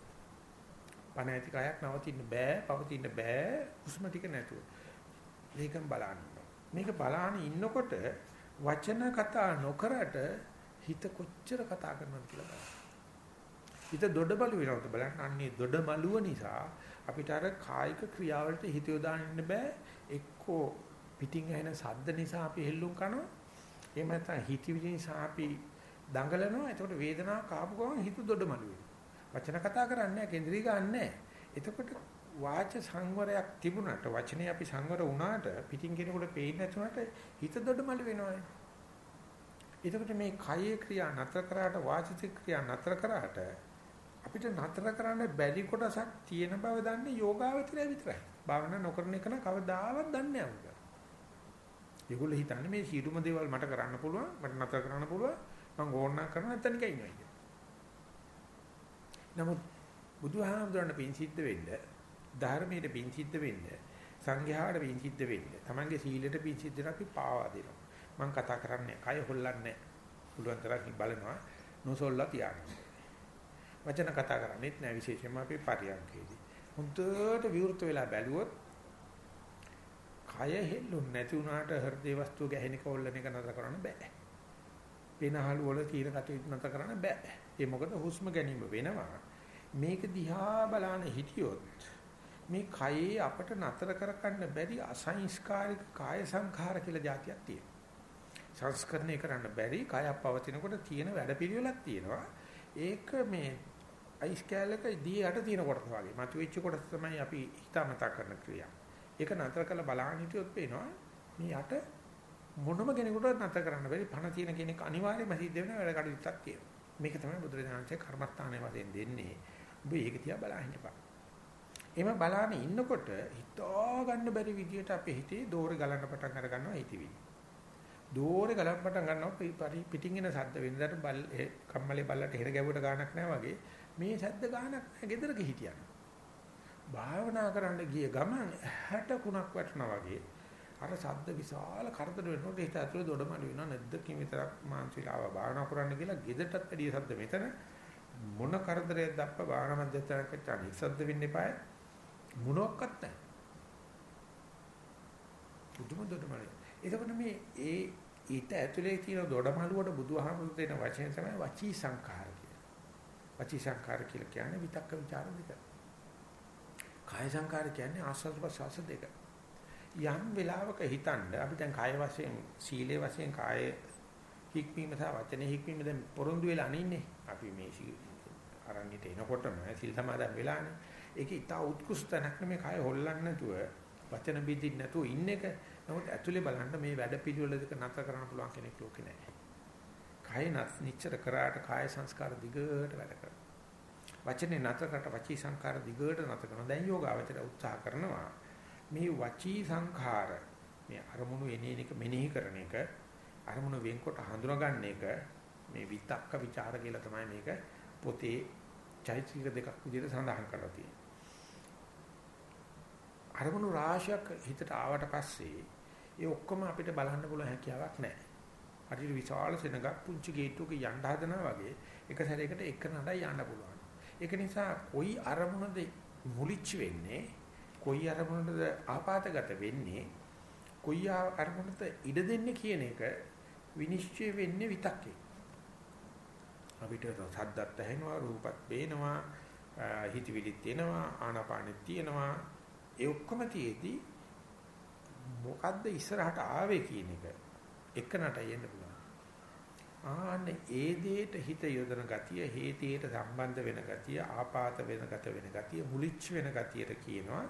පණ ඇති කයක් නවතින්න බෑ, පවතින්න බෑ හුස්ම ටික නැතුව. මේකම බලන්න. මේක බලාන ඉන්නකොට වචන කතා නොකරට හිත කොච්චර කතා කරනවද කියලා බලන්න. හිත දොඩබලු වෙනවද බලන්න. අන්නේ දොඩමලුව නිසා අපිට අර කායික ක්‍රියාවලට හිත යොදාන්න බෑ. එක්කෝ පිටින් ඇහෙන සද්ද නිසා අපි හෙල්ලුම් කරනවා. එහෙම නැත්නම් හිතවිලි නිසා අපි දඟලනවා. එතකොට වේදනාව කාපු ගමන් හිත දොඩමළු වෙනවා. වචන කතා කරන්නේ නැහැ, කේන්ද්‍රී ගන්නෑ. එතකොට වාච සංවරයක් තිබුණාට වචනේ අපි සංවර වුණාට පිටින් කෙනෙකුට පේන්නේ නැතුණාට හිත දොඩමළු වෙනවා. එතකොට මේ කයේ ක්‍රියා නතර කරාට වාචික ක්‍රියා නතර කරාට අපිට නතර කරන්න බැරි කොටසක් තියෙන බව දන්නේ යෝගාවචරය විතරයි. භාවනා නොකරන එක නම් කවදාවත් දන්නේ නැහැ. ඒගොල්ලෝ හිතන්නේ මේ සියලුම දේවල් මට කරන්න පුළුවන්, මට නතර කරන්න පුළුවන්, මම ඕනනම් කරන නැත්නම් නිකන් ඉන්නවා කියන්නේ. නමුත් බුදුහාමුදුරන් පින් සිද්ධ වෙන්න, ධර්මයට පින් සිද්ධ වෙන්න, සංඝයාට පින් සිද්ධ වෙන්න, Tamange සීලයට පින් සිද්ධ වෙන්න අපි පාවා දෙනවා. මම කතා කරන්නේ කය හොල්ලන්නේ පුළුවන් තරම් බලනවා නොසොල්ලා තියාගන්න. වචන කතා කරන්නේත් නෑ විශේෂයෙන්ම අපි පරියන්කේදී. හුදුට විවෘත වෙලා බැලුවොත් කය හෙල්ලුන් නැති වුණාට හෘදේ වස්තුව ගැහෙන කවල්ලන එක නතර කරන්න බෑ. වෙනහළු වල තීර කටයුතු නතර කරන්න බෑ. ඒ මොකද හුස්ම ගැනීම වෙනවා. මේක දිහා බලන හිටියොත් මේ කයේ අපට නතර කරගන්න බැරි අසංස්කාරික කාය සංඛාර කියලා જાතියක් තියෙනවා. සංස්කරණය කරන්න බැරි කයක් පවතිනකොට තියෙන වැඩපිළිවෙලක් තියෙනවා. ඒක මේ අයිස් කැලක දී යට තියෙන කොටස වගේ. මතුවෙච්ච කොටස තමයි අපි හිතාමතා කරන ක්‍රියාව. ඒක නතර කරලා බලන්න හිටියොත් පේනවා මේ යට මොනම කෙනෙකුටවත් නතර කරන්න බැරි පණ තියෙන කෙනෙක් අනිවාර්යයෙන්ම සිද්ධ වෙන වැඩ කටයුත්තක් තියෙනවා. මේක තමයි බුදුරජාණන්සේ කර්මස්ථානයේ වශයෙන් දෙන්නේ. ඔබ ඒක තියා බලන්න හිටපන්. එහෙම බලාන ඉන්නකොට හිතා ගන්න බැරි විදියට අපේ හිතේ දෝරේ ගලන්න පටන් අර ගන්නවා හිතවිලි. දෝරේ ගලන්න පටන් ගන්නවා පිටින් එන සද්ද වෙනදාට බල් කම්මලේ බල්ලට හිර ගැවුවට ගානක් නැහැ වගේ මේ සද්ද ගානක් නැහැ ගෙදරක හිටියන. භාවනා කරන්න ගිය ගමන් ඇහැට කුණක් වැටෙනවා වගේ අර සද්ද විශාල කරදර වෙනකොට හිත ඇතුලේ දොඩමළු වෙනවා නැද්ද කි විතරක් මාන්සිලාව භාවනා කරන්න කියලා ගෙදරටත් වැඩිය සද්ද මෙතන මොන කරදරයක් දැප්ප භාවනා මැදට අනිත් සද්ද වෙන්න එපායි මොනවත් නැහැ. පුදුම දොඩමළු. එතකොට මේ ඒ ඊට ඇතුලේ තියෙන දොඩමළුවට බුදුහාමුදුරු දෙන වචනේ තමයි වචී සංඛාර වචී සංකාර කියලා කියන්නේ විතක්ක ਵਿਚාර දෙක. කාය සංකාර කියන්නේ ආස්වාද ප්‍රසවාස දෙක. යම් වෙලාවක හිතනද අපි දැන් කාය වශයෙන් සීලේ වශයෙන් කාය හික්මීම සහ වචනේ හික්මීම දැන් පොරොන්දු වෙලා අනින්නේ. අපි මේ අරණිට එනකොටම සිල් සමාදන් වෙලානේ. ඒක ඉතා උත්කෘෂ්ඨ නැක් මේ කාය හොල්ලන්නේ නැතුව වචන බින්දින් නැතුව ඉන්න එක. නමුත් ඇතුලේ බලන්න මේ වැඩ පිළිවෙල දෙක නැතර කරන්න පුළුවන් කෙනෙක් ලෝකේ නැහැ. කය නිච්චර කරාට කාය සංස්කාර දිගට වැඩ කරනවා. වචනේ නතරකට වචී සංස්කාර දිගට නතර කරනවා. දැන් යෝගාවචර උත්සාහ කරනවා මේ වචී සංඛාර මේ අරමුණු එනේන එක මෙනෙහි කරන එක අරමුණ වෙන්කොට හඳුනාගන්න එක මේ විතක්ක ਵਿਚාර කියලා තමයි මේක පොතේ චෛත්‍යික දෙකක් විදිහට සඳහන් කරලා තියෙන්නේ. අරමුණු රාශියක් හිතට ආවට පස්සේ ඒ ඔක්කොම අපිට බලන්න පුළුවන් හැකියාවක් නැහැ. හරියට විශාල සෙනගක් පුංචි ගේට්ටුවක යන්න හදනවා වගේ එක සැරයකට එක නඩයි යන්න පුළුවන්. ඒක නිසා කොයි අරමුණද මුලිච්ච වෙන්නේ කොයි අරමුණද ආපాతගත වෙන්නේ කොයි අරමුණට ඉඩ දෙන්නේ කියන එක විනිශ්චය වෙන්නේ විතක්කේ. අපිට සද්දත් ඇහෙනවා රූපත් පේනවා හිතවිලිත් එනවා ආනාපානෙත් තියෙනවා ඒ ඔක්කොම තියේදී මොකද්ද ඉස්සරහට ආවේ කියන එක එකනට යන්න පුළුවන්. ආන්න ඒ දෙයට හිත යොදන ගතිය, හේතියට සම්බන්ධ වෙන ගතිය, ආපాత වෙන ගත වෙන ගතිය, මුලිච්ච වෙන ගතියට කියනවා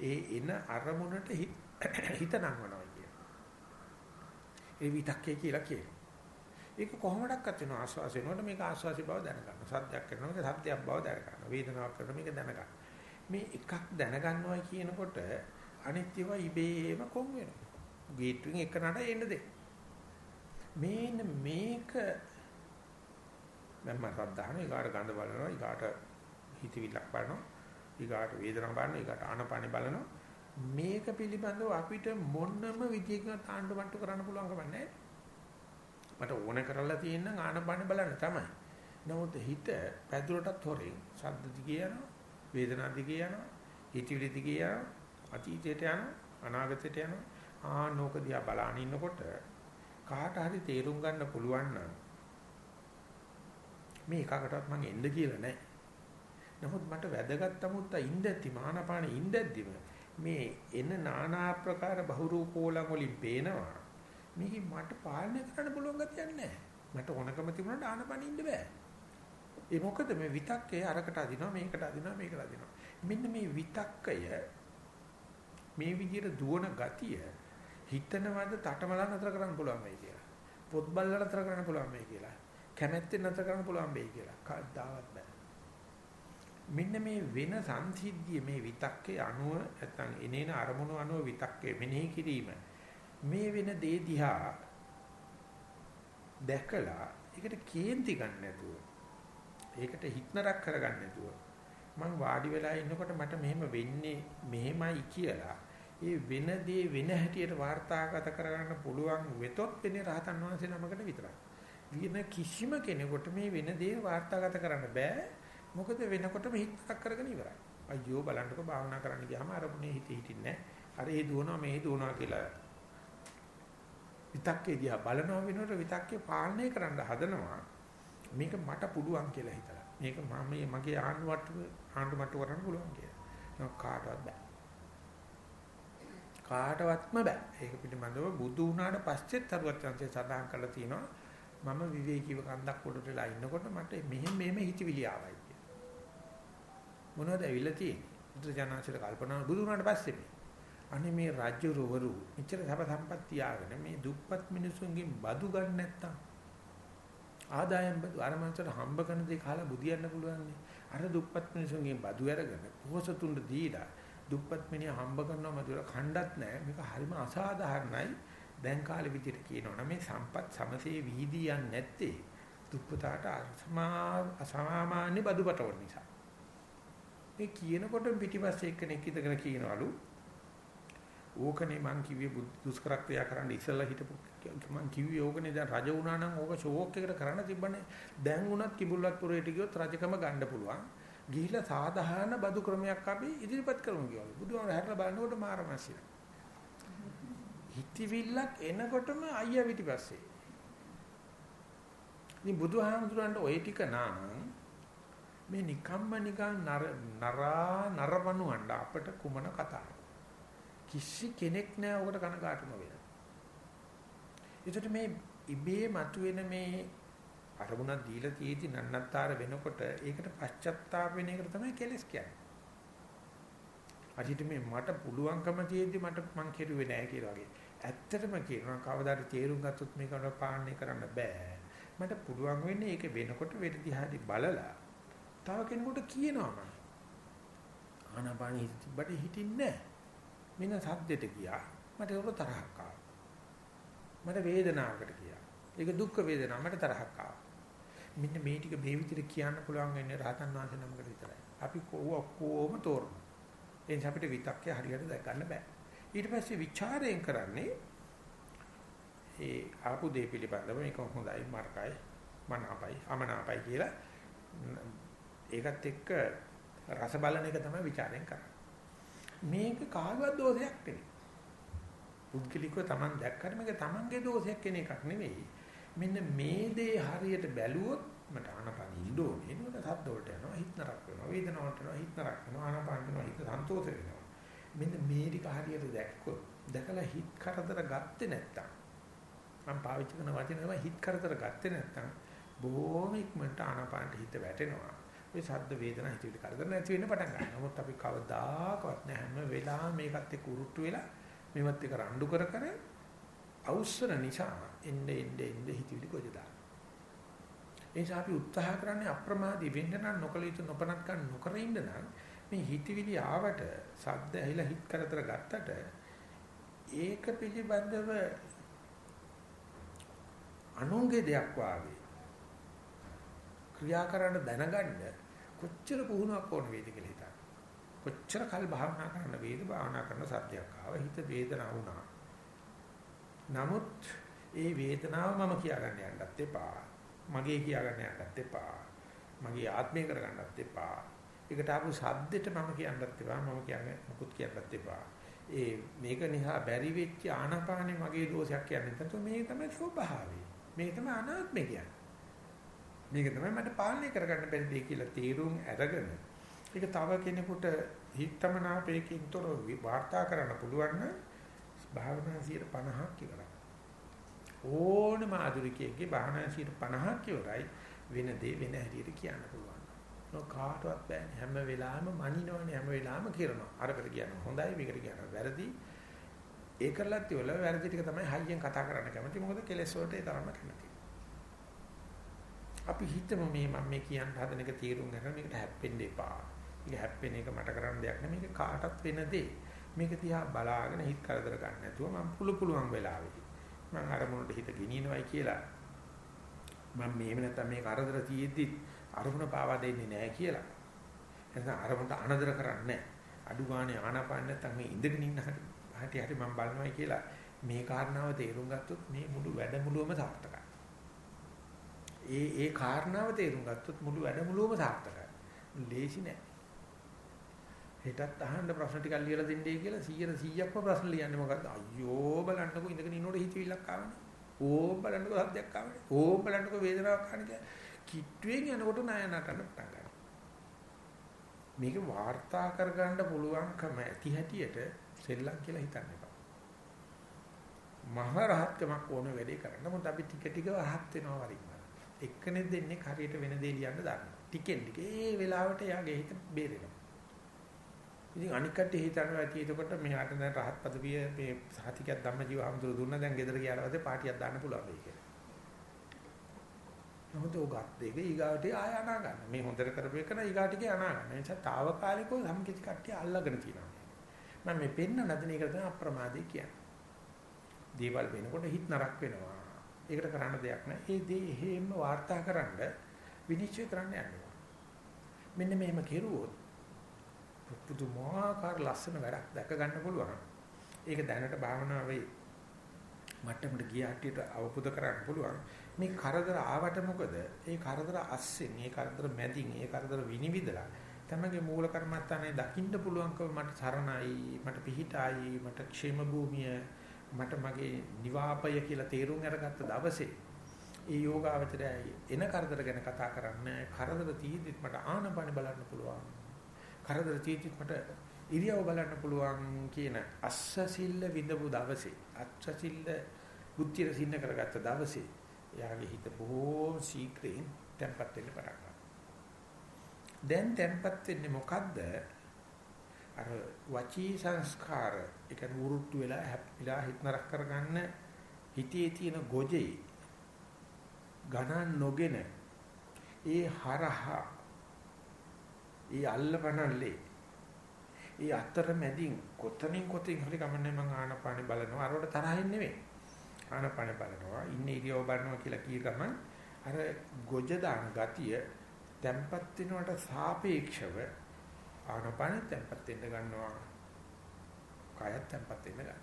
ඒ එන අරමුණට හිත නංවනවා කියන. ඒ විතක්කේ කියලා කියනවා. ඒක කොහොමඩක්වත් වෙන ආස්වාස වෙනකොට මේක ආස්වාසි බව දැනගන්න. සත්‍යයක් කරනවා මේක සත්‍යයක් බව දැනගන්න. වේදනාවක් කරනවා මේක දැනගන්න. මේ එකක් දැනගන්නවා කියනකොට අනිත්‍යව ඉබේම කොම් වෙනවා. ගේට්ටුවෙන් එක නඩ එන්න දෙන්න. මේන මේක මම සද්ධාන ඊගාට ගඳ බලනවා ඊගාට හිතවිල්ලක් බලනවා ඊගාට වේදනාවක් බලනවා ඊගාට ආනපානෙ බලනවා. මේක පිළිබඳව අපිට මොනම විදියකින් තාණ්ඩු මට්ටු කරන්න පුළුවන් කම නැහැ. මට ඕන කරලා තියෙන ආනපානෙ බලන්න තමයි. නමුත් හිත පැදුරටත් හොරෙන් ශබ්ද දිගේ යනවා වේදනා දිගේ යනවා හිතවිලි දිගේ යනවා අතීතයට යනවා අනාගතයට යනවා. ආනෝක දිහා බලාන ඉන්නකොට කාට හරි තේරුම් ගන්න පුළුවන් නම් මේ එකකටවත් මම එන්න කියලා නැහැ. නමුත් මට වැදගත් 아무ත්ත ඉඳද්දි මහානපාන ඉඳද්දිම මේ එන নানা ආකාර බහුරූපෝලං වලින් පේනවා. මේක මට පාලනය කරන්න පුළුවන් ගතියක් නැහැ. මට ඕනකම තිබුණාට ආනපාන ඉන්න බෑ. ඒ මොකද මේ විතක්කේ අරකට අදිනවා මේකට අදිනවා මේකට අදිනවා. මෙන්න මේ විතක්කය මේ විදිහට දුවන ගතිය හිතනවද තටමලා නතර කරන්න පුළුවන් වෙයි කියලා. පොත් බල්ලලා නතර කරන්න පුළුවන් වෙයි කියලා. කැමැත්තෙන් නතර කරන්න පුළුවන් වෙයි කියලා. කවදාවත් බෑ. මෙන්න මේ වෙන සංසිද්ධිය මේ විතක්කේ අණුව නැත්නම් එනේන අරමුණු අණුව විතක්කේ මෙනෙහි කිරීම මේ වෙන දේ දිහා දැකලා ඒකට කේන්ති ගන්න නැතුව ඒකට හිටනරක් කරගන්න නැතුව මං වාඩි වෙලා ඉන්නකොට මට මෙහෙම වෙන්නේ මෙහෙමයි කියලා ඒ වෙන දේ වෙන හැටියට වාර්තාගත කරගන්න පුළුවන් වෙතොත් වෙන්නේ රහතන් වහන්සේ නමකට විතරයි. වෙන කිසිම කෙනෙකුට මේ වෙන දේ වාර්තාගත කරන්න බෑ. මොකද වෙනකොටම හිතක් කරගෙන ඉවරයි. අයියෝ බලන්නකො භාවනා කරන්න ගියාම අරමුණේ හිත හිටින්නේ නැහැ. අර ඒ දුවනවා මේ දුවනවා කියලා විතක්කේ දිහා බලනවා වෙනකොට විතක්කේ පාලනය කරන්න හදනවා. මේක මට පුළුවන් කියලා හිතලා. මේක මම මගේ ආණ්ඩුවට ආණ්ඩුවට කරන්න පුළුවන් කියලා. කාටවත් බෑ. කාටවත්ම බෑ. ඒක පිළිබඳව බුදු වුණාට පස්සෙත් තරුවචන්සේ සඳහන් කරලා තියෙනවා මම විවේකීව කන්දක් උඩට වෙලා ඉන්නකොට මට මෙහෙම මෙහෙම හිතවිලි ආවයි කියලා. මොනවද ඇවිල්ලා තියෙන්නේ? බුදුජානනාංශයට කල්පනා බුදු වුණාට පස්සේ මේ. අනේ මේ රාජ්‍ය රෝවරු මෙච්චර සබ සම්පත් තියාගෙන මේ දුප්පත් මිනිසුන්ගෙන් බදු ගන්න නැත්තම් ආදායම් බදු අර මනසට හම්බ කරන දේ කාලා බුදියන්න පුළුවන් නේ. අර දුප්පත් මිනිසුන්ගෙන් බදු අරගෙන පොහොසතුන්ට දීලා දුප්පත් මිනිහා හම්බ කරනවා මතුල ඛණ්ඩත් නැහැ. මේක හරිම අසාධාරණයි. දැන් කාලෙ විදිහට කියනවනම් මේ සම්පත් සමසේ විහිදී යන්නේ නැත්තේ දුප්පතාට අසමාමාන්‍ය බදුපටවන නිසා. මේ කියනකොට පිටිපස්සේ එක්කෙනෙක් ඉදගෙන කියනවලු ඕකනේ මං කිව්වේ දුෂ්කර ක්‍රියා කරන්න ඉස්සෙල්ලා හිටපු මං කිව්වේ ඕකනේ දැන් රජ වුණා නම් ඕක ෂෝක් එකට කරන්න තිබ්බනේ දැන් උනත් කිඹුල්වත් පුරේට ගියොත් රජකම ගන්න පුළුවන් ගිහිලා සාධාරණ බදු ක්‍රමයක් අපි ඉදිරිපත් කරමු කියලා. බුදුහාමර හැරලා බලනකොට මාරමසිය. හිතවිල්ලක් එනකොටම අයියා පිටිපස්සේ. ඉතින් බුදුහාමුදුරන්ට ওই ටික නාන මේ නිකම්ම නිකන් නරා නරවණුවන්ට අපට කුමන කතාවක්. කිසි කෙනෙක් නෑ ඔකට කනගාටුම වෙන. ඒකට මේ ඉබේ මතුවෙන මේ අරමුණක් දීලා තියෙදි නන්නත්තර වෙනකොට ඒකට පශ්චත්තාප වෙන එකට තමයි කෙලස් කියන්නේ. අදිට මේ මට පුළුවන්කම තියෙද්දි මට මං කෙරුවේ නෑ කියලා වගේ. ඇත්තටම කියනවා කවදාද තේරුම් ගත්තොත් මේකට පාලනය කරන්න බෑ. මට පුළුවන් වෙන්නේ ඒක වෙනකොට වෙට දිහාදී බලලා තව කෙනෙකුට කියනවා මම. ආනාපාන හිතබට හිටින්නේ නෑ. මෙන්න සද්දෙට ගියා. මට ඒක තරහක් ආවා. මට වේදනාවකට ගියා. ඒක දුක් වේදනාව මට තරහක් ආවා. මෙන්න මේ ටික මේ විදිහට කියන්න පුළුවන් වෙන්නේ රහතන් වහන්සේ නමකට විතරයි. අපි ඔක්කොම තෝරනවා. ඒ නිසා අපිට විතක්කේ හරියට දැක ගන්න බෑ. ඊට පස්සේ ਵਿਚාරයෙන් කරන්නේ ඒ ආපු දේ පිළිබඳව මේක හොඳයි මරකයි මනාපයි අමනාපයි කියලා ඒකත් එක්ක රස බලන එක තමයි ਵਿਚාරයෙන් කරන්නේ. මේක කාගවත් දෝෂයක් නෙවෙයි. පුද්ගලිකව Taman දැක්කට මේක Tamanගේ දෝෂයක් කෙන එකක් නෙවෙයි. මෙන්න මේ දේ හරියට බැලුවොත් මට ආනපන ඉන්න ඕනේ. නේද? සද්ද වලට යනවා, හිත නරක වෙනවා, වේදනාවට යනවා, හිත නරක වෙනවා, ආනපන වෙනවා, හිත සන්තෝෂ වෙනවා. මෙන්න මේ ටික හරියට දැක්කොත් දැකලා හිත කරදර ගත්තේ නැත්තම් මම පාවිච්චි කරන වචන තමයි හිත කරදර ගත්තේ නැත්තම් බොහොම ඉක්මනට ආනපනට හිත වැටෙනවා. ඔය සද්ද වේදනා හිතවිලි කරදර නැති වෙන්න පටන් ගන්නවා. නමුත් අපි කවදාකවත් නැහැ හැම වෙලාවෙම මේකත් එක්ක උරුට්ටු වෙලා මේවත් එක්ක රණ්ඩු කර කර අවශ්‍යන නිසා එnde එnde එnde හිතවිලි කොහෙද දාන්නේ. ඒ නිසා අපි උත්සාහ කරන්නේ අප්‍රමාදී වෙන්න නම් නොකල යුතු නොපනත් ගන්න නොකර ඉන්න නම් මේ හිතවිලි ආවට සද්ද ඇහිලා හිත කරතර ගත්තට ඒක පිළිබඳව අනුන්ගේ දෙයක් වාගේ ක්‍රියා කරන්න දැනගන්න කොච්චර පුහුණුවක් ඕන වේද කියලා හිතන්න. කොච්චර කල් භාවනා කරන්න වේද භාවනා කරන සත්‍යයක් ආව හිත වේදනාව වුණා. නමුත් ඒ වේදනාව මම කියාගන්න යන්නත් එපා. මගේ කියාගන්න යන්නත් එපා. මගේ ආත්මය කරගන්නත් එපා. ඒකට ආපු සද්දෙට මම කියන්නත් එපා. මම කියන්නේ මොකුත් කියන්නත් එපා. ඒ මේක නිසා බැරි වෙච්ච ආනාපානෙ මගේ දෝෂයක් කියන්නේ නැත්නම් මේක තමයි ස්වභාවය. මේක තමයි අනාත්මය කියන්නේ. මේක තමයි මට පාලනය කරගන්න බැරි දෙය කියලා තීරුම් අරගෙන ඒක තව කෙනෙකුට හිතමනාපයකින් තොරව වාර්තා කරන්න පුළුවන් නම් භාවනා 50ක් ඉවරයි. ඕනම ආධුනිකයෙක්ගේ භාවනා 50ක් ඉවරයි වෙන දේ වෙන හැටියට කියන්න පුළුවන්. නෝ කාටවත් බෑනේ හැම වෙලාවෙම මනිනවනේ හැම වෙලාවෙම කරනවා. අරකට කියනවා හොඳයි මේකට කියනවා වැරදි. ඒ කරලත් ඉවල වැරදි ටික තමයි හයියෙන් කතා කරන්න කැමති. මොකද කෙලෙස් වලට ඒ තරම්ම කැමති. අපි හිතමු මේ මම මේ කියන්න හදන එක තීරුම් ගන්න මේකට හැප්පෙන්න එපා. මේක හැප්පෙන එක මට කරන්න දෙයක් නෙමෙයි. මේක කාටත් වෙන දේ. මේක දිහා බලාගෙන හිත කරදර ගන්න නැතුව මම පුළු පුළුවන් වෙලාවෙදී මම අරමුණට හිත ගෙනියනවයි කියලා මම මේව නැත්තම් මේ කරදර තියෙද්දි අරමුණ පාවා දෙන්නේ නැහැ කියලා. එතන අරමුණට අනදර කරන්නේ අඩු ගානේ ආනාපාන නැත්තම් මේ ඉඳගෙන ඉන්න හැටි හැටි මම බලනවායි කියලා මේ කාරණාව තේරුම් ගත්තොත් මේ මුළු වැඩමුළුවම සාර්ථකයි. ඒ ඒ කාරණාව තේරුම් ගත්තොත් මුළු වැඩමුළුවම සාර්ථකයි. ලේසි නෑ. හෙටත් අහන්න ප්‍රශ්න ටිකක් ලියලා දෙන්නයි කියලා 100 100ක්ම ප්‍රශ්න ලියන්නේ මොකද්ද? අයියෝ බලන්නකෝ ඉඳගෙන ඉන්නකොට හිතවිල්ලක් ආවනේ. ඕම් බලන්නකෝ සද්දයක් ආවනේ. ඕම් බලන්නකෝ වේදනාවක් ආවනේ. කිට්ටුවෙන් යනකොට ණය නටන්න පටන් ගන්නවා. මේක වාර්තා කරගන්න පුළුවන්කම ඇති හැටියට සෙල්ලම් කියලා හිතන්න එපා. මහ රහත්කමක් ඕන වැඩේ කරන්න. මොකද අපි ටික ටික රහත් වෙනවා වරින්. එක්කනේ දෙන්නේ හරියට වෙන දේ ලියන්න දාන්න. ටිකෙන් ටික ඒ වෙලාවට යාගේ හිත බේරෙනවා. ඉතින් අනික් කට්ටිය හිතනවා ඇති එතකොට මෙයාට දැන් රහත් පදවිය මේ සහතිකයක් ධම්මජීව හම්දුර දුන්නා දැන් ගෙදර ගියාට පස්සේ පාටියක් දාන්න පුළුවන් වෙයි කියලා. නමුත් ඔගත් දෙක ඊගාට ආය අනා ගන්න. මේ හොඳට කරපු එක නා ඊගාටගේ අනා ගන්න. ඒ නිසා తాවකාලිකව සම් කිසි කට්ටිය අල්ලගෙන තියෙනවා. මම මේ පෙන්න නැදන එක තමයි අප්‍රමාදී කියන්නේ. දේවල් වෙනකොට හිත නරක වෙනවා. ඒකට කරන්න දෙයක් නැහැ. ඒ දේ එහෙම වාර්තාකරනද විනිශ්චය කරන්න යනවා. මෙන්න මෙහෙම කෙරුවොත් පුදුමාකාර ලස්සන වැඩක් දැක ගන්න පුළුවන්. ඒක දැනට භාවනාවේ මට්ටමට ගිය හැටියට අවබෝධ කරගන්න පුළුවන්. මේ කරදර ආවට මොකද? ඒ කරදර අස්සෙන්, ඒ කරදර මැදින්, ඒ කරදර විනිවිදලා තමගේ මූල කර්මත්තානේ දකින්න පුළුවන්කම මට සරණයි, මට පිහිටයි, මට ക്ഷേම භූමිය, මට මගේ නිවාපය කියලා තේරුම් අරගත්ත දවසේ ඒ යෝගාවචරය එන කරදර ගැන කතා කරන්නේ කරදර තීදිත් මට ආනපන බලන්න පුළුවන් කරදර තීතිත් මට ඉරියව බලන්න පුළුවන් කියන අස්සසිල්ල විඳපු දවසේ අස්සසිල්ල බුද්ධිය සින්න කරගත්ත දවසේ එයාගේ හිත බොහෝ ශීක්‍රයෙන් තැම්පත් වෙන්න පටන් ගන්නවා. දැන් තැම්පත් වෙන්නේ මොකද්ද? අර වචී සංස්කාර ඒක නුරුට්ටු වෙලා හැපිලා හිත නරක කරගන්න හිතේ තියෙන ගොජේ ගණන් නොගෙන ඒ හරහා ඒ අල්ලපනල්ලේ. ඒ අතර මැදින් කොතනින් කොතින් හරි ගමන්නේ මං ආනපානෙ බලනවා. අරවට තරහින් නෙමෙයි. ආනපන බලනවා. ඉන්නේ ඉරියව බලනවා කියලා කිය ගමන් අර ගොජ දාන ගතිය tempat වෙනවට සාපේක්ෂව ආනපන tempat වෙන්න ගන්නවා. කායත් tempat වෙන්න ගන්නවා.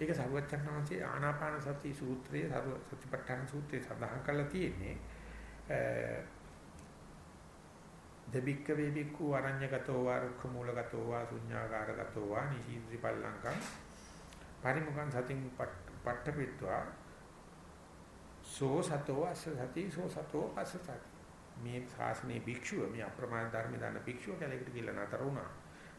ඒක සරුවචනාංශයේ ආනාපාන සති සූත්‍රයේ සතිපට්ඨාන සූත්‍රයේ සඳහන් කරලා තියෙන්නේ. දෙබික්ක වේබික්කු අරඤ්‍යගතෝ වා රුක්ඛ මූලගතෝ වා ශුඤ්ඤාකාරගතෝ වා නිශීද්‍රි පල්ලංකං පරිමුඛං සතින් පට්ඨපිත්වා. සෝ සතෝ අස්ස සති සෝ සතෝ අස්ස සති. මේ ශාසනයේ භික්ෂුව මේ අප්‍රමාණ ධර්ම දන්න භික්ෂුව කැලේකට ගිහලා නතර වුණා.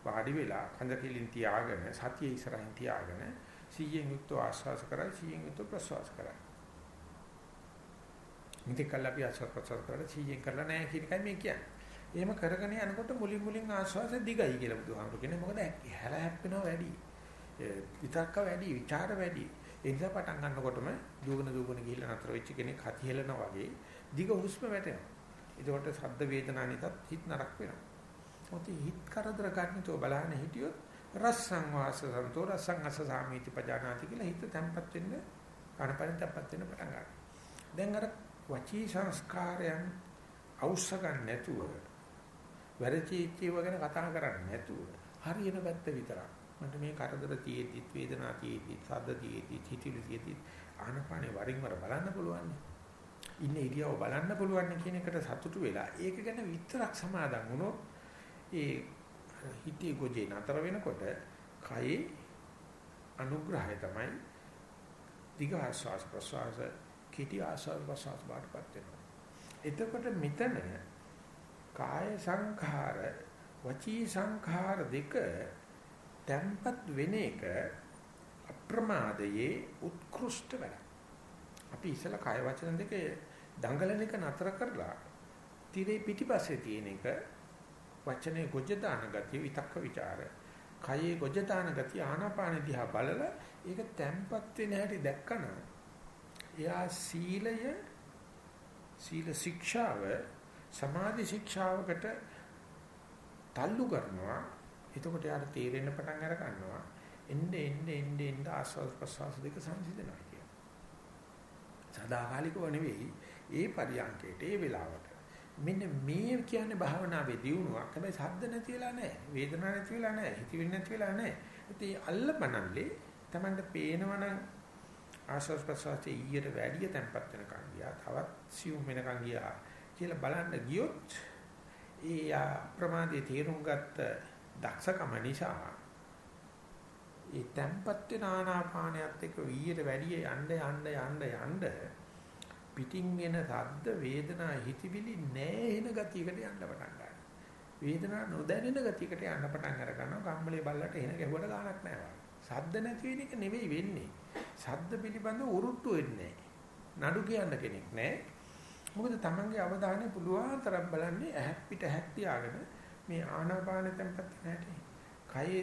වාඩි වෙලා කඳ කිලින් තියාගෙන සතිය ඉස්සරහින් තියාගෙන සීයෙන් යුක්ත ආශ්වාස කරයි සීයෙන් යුක්ත ප්‍රශ්වාස කරයි. මිත්‍ය කල්ලා අපි ආශ්වාස ප්‍රශ්වාස කරලා සීයෙන් කරලා නැහැ කියන එකයි මේ කියන්නේ. එහෙම කරගෙන යනකොට මුලින් මුලින් ආශ්වාස දිගයි කියලා බුදුහාමුදුරු කියන්නේ මොකද හැල හැප්පෙනවා වැඩි. විතක්ක වැඩි, ਵਿਚාර වැඩි. ඒ නිසා පටන් ගන්නකොටම දුවගෙන දුවගෙන ගිහිල්ලා නතර වෙච්ච කෙනෙක් හති හෙලනවා වගේ දිග හුස්ම වැටෙනවා. ඒකට ශබ්ද වේදනා නිතත් හිත නරක වෙනවා. මොකද හිත කරදර ගන්නතෝ බලන්න හිටියොත් රසං වාස සන්තෝ රසං අස සාමීති පජානාති කියලා හිත තැම්පත් වෙන්න අනපරින් තැම්පත් වෙන්න පටන් ගන්නවා. දැන් අර වචී සංස්කාරයන් අවශ්‍ය ගන්න නැතුව වැරචීච්චිව ගැන කතා කරන්නේ නැතුව හරියන පැත්ත විතරක්. මට මේ කරදර තියෙද්දි, වේදනා තියෙද්දි, සද්ද තියෙද්දි, හිතිලි තියෙද්දි ආනපානේ වරින් වර බලන්න පුළුවන්. ඉන්නේ ඉරියව බලන්න පුළුවන් කියන එකට සතුටු වෙලා ඒක ගැන විතරක් සමාදන් වුණොත් ඒ හිතේ ගොජේ නතර වෙනකොට කයේ අනුග්‍රහය තමයි දිග ආස්වාස් ප්‍රසවාස කිටි ආස්වාස් ප්‍රසවාස බාටපත් වෙනවා. එතකොට මෙතන කාය සංඛාර වචී සංඛාර දෙක tempat වෙන එක අප්‍රමාදයේ උත්කෘෂ්ඨ වැඩ. අපි ඉස්සලා කාය වචන දෙක දඟලන එක නතර කරලා tire පිටිපස්සේ තියෙන එක වචනේ ගොජ දාන ගතිය විතක්ක ਵਿਚාර කයේ ගොජ දාන ගතිය ආනාපාන දිහා බලලා ඒක tempat වෙන හැටි දැක්කම එයා සීලය සීල ශික්ෂාව සමාධි ශික්ෂාවකට තල්ලු කරනවා. එතකොට යාට තේරෙන්න පටන් අර ගන්නවා. එnde එnde එnde එnde ආස්වාද ප්‍රසවාස දෙක සංසිඳනවා කියන සදාකාලිකව නෙවෙයි ඒ පරියන්කේට ඒ වෙලාවට. මෙන්න මේ කියන්නේ භාවනාවේ දියුණුවක්. හැබැයි සද්ද නැති වෙලා නැහැ වේදනාවක් නැති වෙලා නැහැ හිතවිලි නැති වෙලා නැහැ. ඉතින් අල්ලපනල්ලේ Tamanට පේනවනම් ආස්වාද ප්‍රසවාසයේ ඊට වැඩිය තැම්පත් වෙනකන් ගියා. තවත් සියුම් වෙනකන් ගියා. කියලා බලන්න ගියොත් ඒ ප්‍රමාදයේ තේරුම් ගත්ත දක්ෂකම නිසා ඒ tempat වෙන ආනාපානයත් එක්ක ඊට වැඩිය යන්න යන්න යන්න යන්න පිටින් එන සද්ද වේදනා හිතවිලි නැහෙන ගතියකට යන්න පටන් ගන්නවා. වේදනා නොදැනෙන ගතියකට යන්න පටන් අර ගන්නවා. කම්මලේ බල්ලට එන ගැහුවට ගාණක් නැහැ. සද්ද නැති වෙන එක නෙවෙයි වෙන්නේ. සද්ද පිළිබඳ උරුට්ටු වෙන්නේ නැහැ. නඩු කියන්න කෙනෙක් නැහැ. මොකද තමන්ගේ අවධානය පුළුවන් තරම් බලන්නේ ඇහක් පිට ඇහක් තියාගෙන මේ ආනාපාන tempat නැටි. කයේ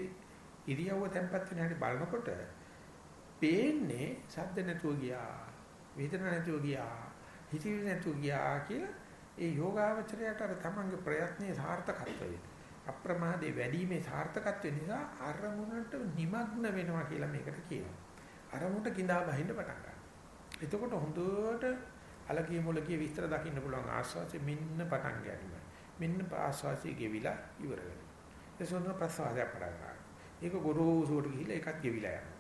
ඉරියව්ව tempat නැටි බලනකොට පේන්නේ සද්ද නැතුව ගියා. වේදන නැතුව ගියා. හිතවිලි නැතුව ගියා කියලා ඒ යෝගාවචරයට අර තමන්ගේ ප්‍රයත්නයේ සාර්ථකත්වය අප්‍රමාදේ වැඩිීමේ සාර්ථකත්වය නිසා අරමුණට নিমগ্ন වෙනවා කියලා මේකට කියනවා. අරමුණට கிඳා බහින්න පටන් ගන්නවා. එතකොට හොඳට අලගිය මුලගිය විස්තර දකින්න පුළුවන් ආස්වාසිය මෙන්න පටන් ගැනීම. මෙන්න ආස්වාසිය ගෙවිලා ඉවර වෙනවා. ඒ සොන්න ප්‍රසවාසය පටන් ගන්නවා. ඒක ගොරෝසුවට ගිහිල්ලා ඒකත් ගෙවිලා යනවා.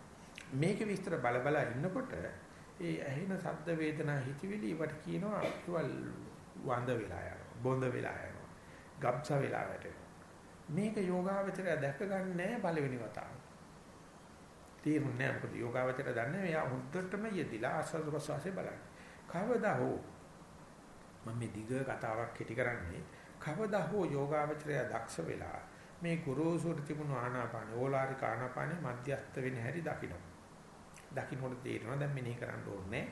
මේකේ විස්තර බල බල ඉන්නකොට ඒ ඇහෙන ශබ්ද වේදනා හිතවිලි වට කියනවා ඒවල් වඳ වෙලා යනවා. බොඳ වෙලා යනවා. ගබ්ස වෙලා වැටෙනවා. මේක යෝගාවචරය දැක ගන්න නැහැ පළවෙනි වතාවට. තේරුන්නේ නැහැ මොකද යෝගාවචරය දන්නේ මෙයා හුද්දටම යෙදිලා ආස්වාද ප්‍රසවාසය බලන්නේ. කවදා හෝ මම මේ දිග කතාවක් කෙටි කරන්නේ කවදා හෝ යෝගාවචරය දක්ෂ වෙලා මේ ගුරුසුර තිබුණු ආනාපාන ඕලාරික ආනාපානේ මධ්‍යස්ත වෙන හැටි දකින්න. දකින්නකොට තේරෙනවා දැන් මෙනෙහි කරන්න ඕනේ.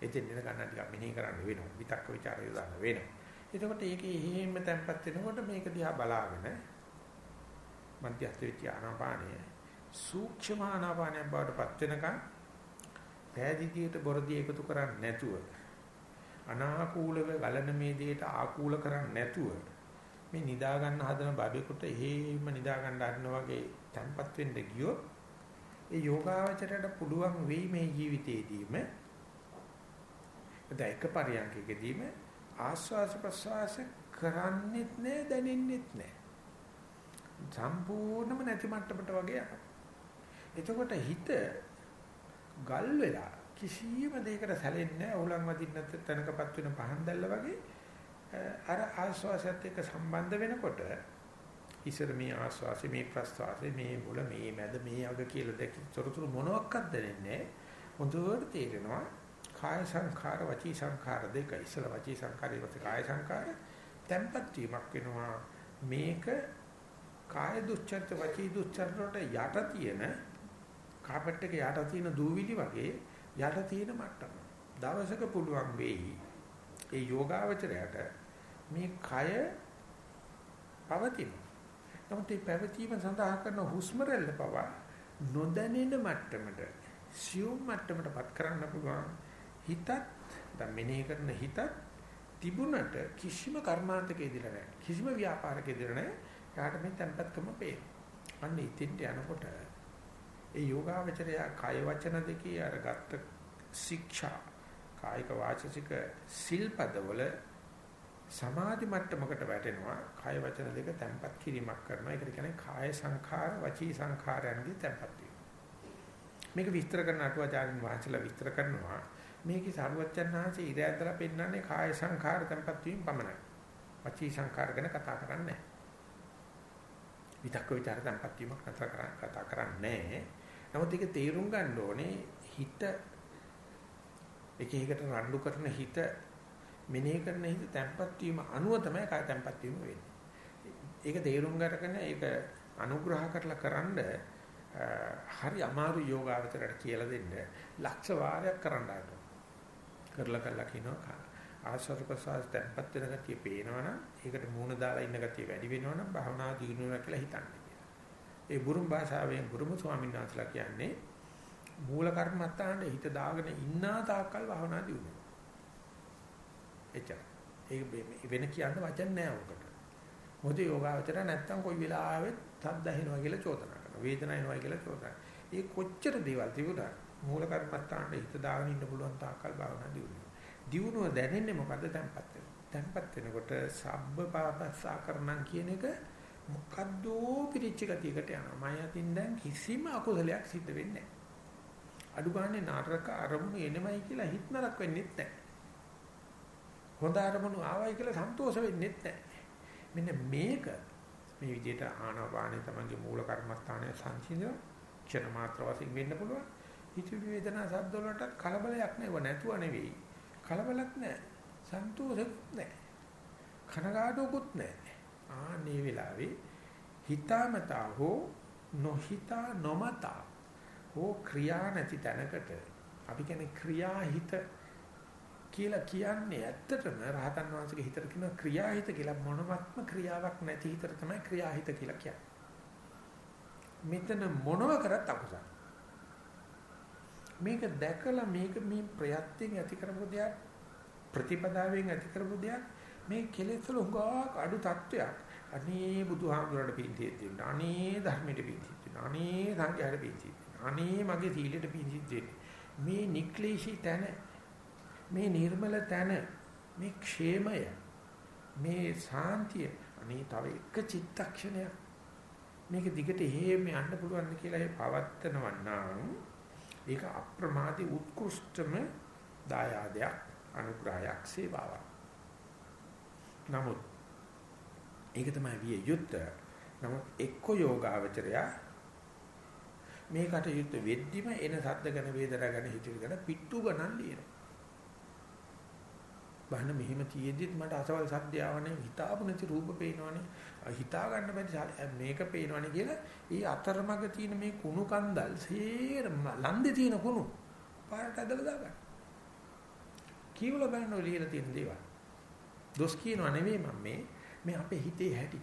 එතෙන් එන ගන්න ටික මෙනෙහි කරන්න වෙනවා. විතක්ක ਵਿਚාර යොදන්න වෙනවා. එතකොට ඒකේ හේම තැම්පත් වෙනකොට මේක දිහා බලාගෙන මධ්‍යස්ත වෙච්ච ආනාපානය සූක්ෂම ආනාපානයක් බවට පත් වෙනකන් පෑදීතියට බොරදී එකතු කරන්නේ නැතුව අනාකූලව ගලන මේ දෙයට ආකූල කරන්නේ නැතුව මේ නිදා ගන්න හදන බබෙකුට එහෙම නිදා ගන්න හදන වගේ තැම්පත් වෙන්න ගියොත් ඒ යෝගාවචරයට පුළුවන් වෙයි මේ ජීවිතේදීම. දැන් එක පරියන්කෙදීම ආස්වාස ප්‍රසවාස කරන්නෙත් නෑ දැනෙන්නෙත් නෑ. සම්පූර්ණම නැති මට්ටමට වගේ යනවා. එතකොට හිත ගල් වෙලා කිසියම් දෙයකට සැලෙන්නේ නැහැ. උලන් වදින්න තැනකපත් වෙන පහන් දැල්ල වගේ අර ආස්වාසයත් එක්ක සම්බන්ධ වෙනකොට ඉස්සර මේ ආස්වාසි මේ ප්‍රස්වාසි මේ මුල මේ මැද මේ අග කියලා දෙක තොරතුරු මොනවත් දැනෙන්නේ හොඳට තේරෙනවා කාය සංඛාර වචී සංඛාර දෙක. ඉස්සල වචී සංඛාරය ඊපස්සේ කාය සංඛාර tempat වීමක් වෙනවා. මේක කාය දුස්චර්ත වචී දුස්චර්ත වලට යට තියෙන කාපට් එක යට තියෙන දූවිලි වගේ යට තියෙන මට්ටම. දවසක පුළුවන් වෙයි ඒ යෝගාවචරයට මේ කය පවතිනවා. නමුත් මේ පැවතීම සඳහා කරන හුස්ම රැල්ල පවා නොදැනෙන මට්ටමට සියුම් මට්ටමටපත් කරන්න පුළුවන්. හිතත් දැන් මෙනෙහි කරන හිතත් තිබුණට කිසිම කර්මාන්තක ඉදිරිය නැහැ. කිසිම ව්‍යාපාරක ඉදිරිය නැහැ. යාට මේ tempatකම පේන අන්න ඉතින්ට යනකොට ඒ යෝගාවචරය කය වචන දෙකේ අර ගත්ත ශික්ෂා කායික වාචසික සිල්පදවල සමාධි මට්ටමකට වැටෙනවා. කාය වචන දෙක තැම්පත් කිරීමක් කරනවා. ඒකට කියන්නේ කාය සංඛාර වචී සංඛාරයන්ගේ තැම්පත් වීම. මේක විස්තර කරන අටුවාචාරින් වහන්සේලා විස්තර කරනවා. මේකේ සාරවත්යන් වහන්සේ ඉර ඇදලා පෙන්නන්නේ කාය සංඛාර තැම්පත් වීම පමණයි. වචී සංඛාර ගැන කතා කරන්නේ විතක්ක ਵਿਚාර තැම්පත් වීමක් නතර කරා කතා කරන්නේ නමුත් ඒක තේරුම් ගන්න ඕනේ හිත එක එකට රණ්ඩු කරන හිත මෙනෙහි කරන හිත තැම්පත් වීම අනුව තමයි කාය තැම්පත් වීම වෙන්නේ. ඒක තේරුම් ගන්නකන ඒක අනුග්‍රහ කරලා කරන්න හරි අමාරු යෝගාවචරයට කියලා දෙන්න ලක්ෂ වාරයක් කරන්න ආතෝ. කරලා කරලා කියනවා ආශ්වාස ප්‍රශ්වාස තැම්පත් වෙන ගතිය පේනවනම් ඒකට මූණ දාලා ඉන්න ගතිය වැඩි වෙනවනම් භාවනා දියුණුවක් කියලා හිතන්නේ කියලා. ඒ බුරුම් භාෂාවෙන් බුරුම ස්වාමීන් වහන්සේලා කියන්නේ මූල කර්මත්තාන්ට හිත දාගෙන ඉන්නා තාක්කල් භාවනා දියුණුව. එච්චර. ඒක වෙන කියන්න වචන නෑ ඔකට. මොකද යෝගාවචර නැත්තම් කොයි වෙලාවෙත් සද්ද ඇහෙනවා කියලා චෝදනා කරනවා. වේදනාව එනවා කියලා චෝදනා. ඒ කොච්චර දේවල් තිබුණා මූල කර්මත්තාන්ට හිත දාගෙන ඉන්න පුළුවන් තාක්කල් භාවනා දියුණුව. දියුණුව දැනෙන්නේ මොකද්ද තැම්පත් වෙනවා. තැම්පත් වෙනකොට සබ්බ පාපස්සා කරනම් කියන එක මොකද්ද පිරිච්ච ගතියකට යනවා. මම යතින් දැන් කිසිම අකුසලයක් සිද්ධ වෙන්නේ නැහැ. අඩු ගානේ නාටක අරමුණු එනමයි කියලා හිත නරක වෙන්නේ නැහැ. හොඳ අරමුණු ආවයි කියලා සන්තෝෂ වෙන්නේ නැහැ. මෙන්න මේක මේ විදිහට ආනාපානේ තමන්ගේ මූල කර්මස්ථානයේ සංසිඳන ක්ෂණ මාත්‍ර වශයෙන් වෙන්න පුළුවන්. හිතවිලි වේදනා සද්ද වලට කලබලයක් නැව නැතුව නෙවෙයි. කලබලක් නැහැ. සන්තෝෂෙත් නැහැ. කනගාටුකුත් නැහැ. ආනේ වෙලාවේ හිතාමතා හෝ නොහිතා නොමතා හෝ ක්‍රියා නැති තැනකට අපි කියන්නේ ක්‍රියාහිත කියලා කියන්නේ ඇත්තටම රහතන් වහන්සේගේ හිතට කියන ක්‍රියාහිත කියලා මොනවත්ම ක්‍රියාවක් නැති හිතට තමයි ක්‍රියාහිත කියලා කියන්නේ. මෙතන මොනව කරත් අකුසල. මේක දැකලා මේක මේ ප්‍රයත්නෙන් ඇති කරපු දෙයක් ප්‍රතිපදාවෙන් ඇති කරපු දෙයක් මේ කෙලෙස් වල හුඟක් අඩු තත්වයක්. අනේ බුදුහාමුදුරට පිංතියෙ දෙන්න. අනේ ධර්මයට පිංතියෙ දෙන්න. අනේ සංඝයාට පිංතියෙ දෙන්න. අනේ මගේ සීලයට පිංතියෙ දෙන්න. මේ නික්ලේශී තැන මේ නිර්මල තන මේ ക്ഷേමය මේ සාන්තිය අනේ තව එක චිත්තක්ෂණයක් මේක දිගට හේම යන්න පුළුවන් කියලා ඒ පවත්තනවා නම් ඒක අප්‍රමාදී උත්කෘෂ්ඨම දායාදයක් අනුග්‍රහයක් සේවාවක් නමුත් ඒක තමයි විය යුත්තේ. නමුත් එක්ක යෝගාවචරය මේකට යුත් වෙද්දිම එන සද්ද ගැන වේදනා ගැන හිතවිලි ගැන පිට්ටු ගණන් ලියනවා. බහන මෙහෙම තියෙද්දිත් මට අසවල් සද්ද ආවනේ හිතාපු නැති රූප පේනවනේ. හිතා ගන්න බැරි මේක පේනවනේ කියලා ඒ අතරමඟ තියෙන මේ කුණු කන්දල් සේරම ලන්දේ තියෙන කුණු පාරට ඇදලා දාගන්න. කීවල බලන්න ලියලා තියෙන දේවල්? දොස් කියනවා නෙවෙයි මම මේ මේ අපේ හිතේ හැටි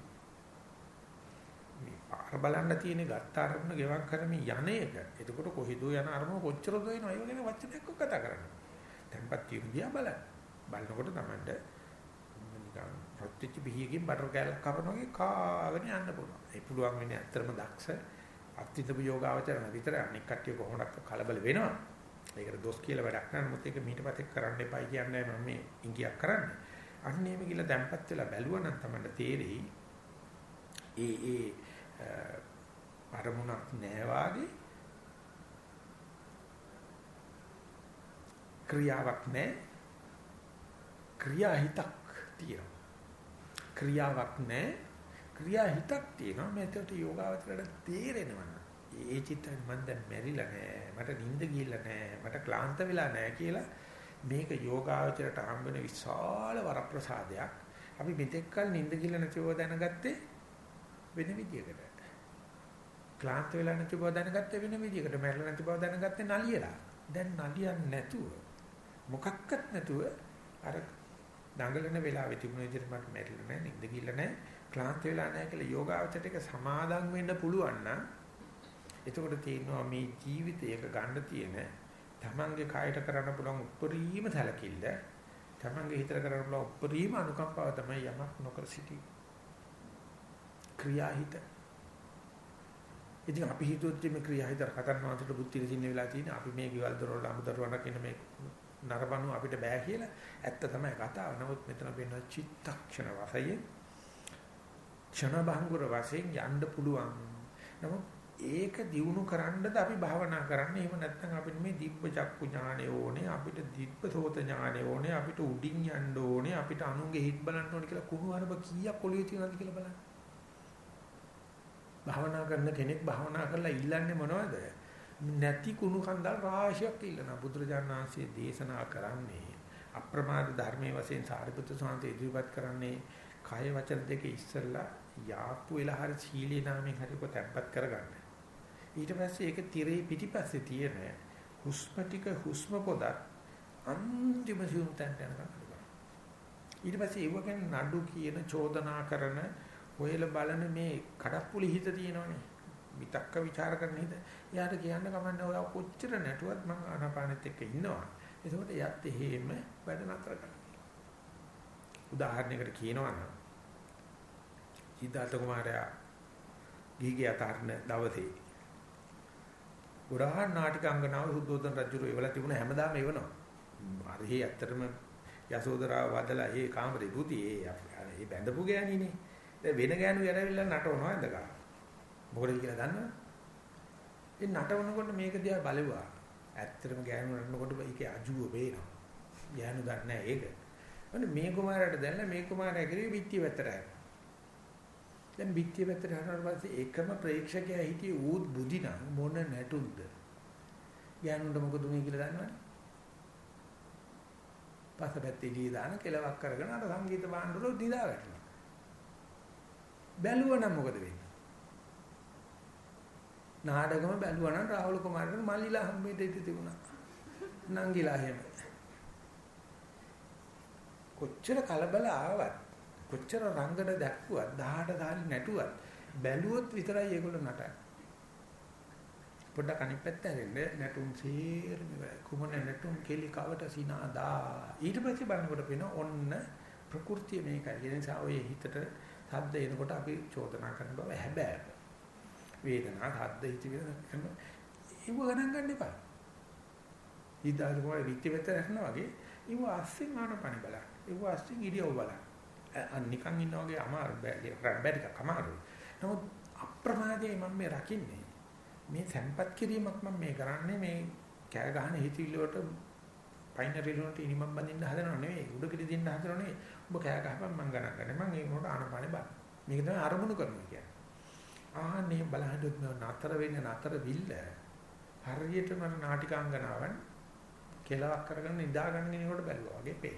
මේ පාර බලන්න තියෙන ගත්ත අරමුණ ගෙවක් කරමින් යන්නේක එතකොට කොහෙද යන අරමුණ කොච්චරද වෙනව ඒ වගේ වචනයක් කතා කරන්නේ tempat තියුම් බලන්න බලනකොට Tamanට නිකන් ප්‍රත්‍යක්ෂ බිහියකින් බටර් කෑල්ලක් කපන වගේ කාගෙන යන්න පුළුවන්. ඒ පුළුවන් වෙන්නේ ඇත්තම දක්ෂ අත්විඳපු යෝගාවචරණ විතර අනික් කට්ටිය කොහොමද කලබල වෙනවා. ඒකට දොස් කියලා වැඩක් නැහැ. මොකද ඒක මීට පස්සේ කරන්න එපයි කියන්නේ මම මේ ඉංගියක් කරන්නේ. අන්න එහෙම කියලා දැම්පත් වෙලා බැලුවා නම් තමයි තේරෙයි. ඒ ඒ අරමුණක් නෑ වාගේ ක්‍රියාවක් නෑ. ක්‍රියාහිතක් තියෙනවා. ක්‍රියාවක් නෑ. ක්‍රියාහිතක් තියෙනවා. මේකට යෝගාවචරයට තේරෙනවා ඒ චිත්තෙන් මම දැන් මැරිලා නෑ. මට නිින්ද ගිහිල්ලා නෑ. මට ක්ලාන්ත වෙලා නෑ කියලා මේක යෝගාවචරයට හම්බෙන විශාල වරප්‍රසාදයක්. අපි මෙතෙක් කල නිින්ද ගිහිල්ලා නැතිව දැනගත්තේ වෙන විදියකට. ක්ලාන්ත වෙලා නැති බව දැනගත්තේ වෙන විදියකට. මැරෙලා නැති බව දැනගත්තේ නලියලා. දැන් නලියන්නේ නැතුව මොකක්වත් නැතුව අර දඟලන වෙලාවෙ තිබුණ විදිහට මට මැරිලා නැහැ නිින්ද ගිල්ල නැහැ ක්ලාන්ත වෙලා නැහැ කියලා යෝගාවචරයට එක සමාදම් වෙන්න පුළුවන් නම් එතකොට තියෙනවා මේ ජීවිතයක ගන්න තියෙන තමන්ගේ කායට කරන්න පුළුවන් උපරිම සැලකිල්ල තමන්ගේ හිතට කරන්න පුළුවන් උපරිම අනුකම්පාව තමයි යමක් නොකර සිටීම ක්‍රියාහිත ඉතින් අපි හිතුවත් මේ ක්‍රියාහිත රහතන් වහන්සේට බුද්ධිය දින්න වෙලා තියෙන අපි මේ ගෙවල් දොරවල් අමුදරුවන්ට කියන මේ නරබනු අපිට බෑ කියලා ඇත්ත තමයි කතාව. නමුත් මෙතන වෙන චිත්තක්ෂණ වශයෙන් ක්ෂණ භංගුර වශයෙන් යන්න පුළුවන්. නමුත් ඒක දිනු කරන්නද අපි භාවනා කරන්නේ. එහෙම නැත්නම් අපිට මේ දිබ්බ චක්කු ඥානෙ ඕනේ, අපිට දිබ්බ සෝත ඥානෙ ඕනේ, අපිට උඩින් යන්න ඕනේ, අපිට අනුන්ගේ හිත් බලන්න ඕනේ කියලා කුණු අරබ කීයක් ඔළුවේ තියනවද කියලා බලන්න. භාවනා කරන කෙනෙක් භාවනා කරලා ඉල්ලන්නේ මොනවද? නැති කුණු කන්දල් රාශියක් ඉල්ලනවා. බුදුරජාණන් වහන්සේ දේශනා කරන්නේ අප්‍රමාද ධර්මයේ වශයෙන් සාරිපුත්‍ර සාන්ත ඉදිරිපත් කරන්නේ කය වචන දෙක ඉස්සල්ලා යාප්පු වෙලා හරි සීලී නාමයෙන් හරි කොට තැම්පත් කරගන්න. ඊට පස්සේ ඒක tire පිටිපස්සේ තියෙන හුස්ම ටික හුස්ම පොදක් අන්තිම සියුම් තැනට යනකම් ඊට පස්සේ ඒව ගැන නඩු කියන චෝදනා කරන ඔයල බලන මේ කඩප්පුලි හිත තියෙනවනේ විතක්ක ਵਿਚාර කරන හිත එයාට කියන්න කමන්නේ ඔය කොච්චර නැටුවත් මම ආනාපානෙත් එක්ක ඉන්නවා. ඒකෝට එයත් එහෙම වැඩ නතර කරනවා. උදාහරණයකට කියනවා නම් සිද්ධාර්ථ කුමාරයා ගිහිගේ අතහරින දවසේ ගොඩාක් නාටිකාංගනාව සුද්ධෝදන රජුරු එවලා තිබුණ හැමදාම එවනවා. හරි ඇත්තටම යසෝදරාව වදලා ඒ කාමරේ පුති ඒ ඒ බැඳපු ගෑණිනේ. දැන් වෙන ගෑනු යරවිලා නටවනවා ඇඳගා. මොකද කියලා දන්නවද? ඒ නටවනකොට මේක දිහා බලුවා. ඇත්තටම ගෑනු නටනකොට ඒකේ අජුව පේනවා. ගෑනු දන්නේ නැහැ ඒක. අනේ මේ කුමාරයාට දැන්න මේ කුමාරයා කිරේ පිටිය පැත්තට යනවා. දැන් පිටිය පැත්තට යනකොට පස්සේ එකම ප්‍රේක්ෂකයා හිටියේ ඌත් බුදිනා මොන නැටුම්ද? ගෑනුන්ට මොකද මේ කියලා දන්නවද? පස්සපැත්තේ දී දාන කෙලවක් කරගෙන අර සංගීත භාණ්ඩවල දිදා වැටෙනවා. බැලුවනම් මොකද වෙන්නේ? නාටකම බැලුවා නම් රාහුල කුමාරට මල්ලිලා හම්බෙට ඉති තිබුණා. නංගිලා එහෙම. කොච්චර කලබල ආවත් කොච්චර රංගන දැක්කුවත් 18 දාලි නැටුවත් බැලුවොත් විතරයි ඒගොල්ලෝ නටන්නේ. පොඩ්ඩක් අනිත් පැත්ත හැරෙන්න නැටුම් සීරම කුමන නැටුම් කෙලි කවට සිනාදා ඊට පස්සේ බලනකොට පේන ඔන්න ප්‍රകൃතිය මේකයි. ඒ නිසා ඔය හිතට සද්ද එනකොට අපි චෝදනා කරන බව හැබැයි වේදනා, හද්ද හිතවිල කරන ඒව ගණන් ගන්න එපා. ඊදාල කොහේ විත්ති වෙත රැස්නා වගේ ඒව අස්සින් ආනපන බලන්න. ඒව අස්සින් ඉරියව් බලන්න. අන්න නිකන් ඉන්නා වගේ අමාරු බෑ. බෑ ටිකක් අමාරුයි. නමුත් අප්‍රමාදයේ මම මේ රකින්නේ. මේ සම්පත් කිරීමක් මම මේ කරන්නේ මේ කෑ ගහන හිතවිලි වලට පයින්රි වලට ඉනිමම් බඳින්න හදනව නෙවෙයි. උඩ කිරි දෙන්න හදනව නෙවෙයි. ඔබ කෑ ගහපන් මම ගණන් ගන්න. මම ඒ මොකට ආනපන බලන්න. මේක තමයි අරමුණු කරනවා කියන්නේ. ආන්නේ බලහින්දුත් නතර වෙන්නේ නතර විල්ල හරියටම නාටිකාංගනාවන් කෙලවක් කරගෙන නිදාගන්න කෙනෙකුට බැලුවා වගේ පේන.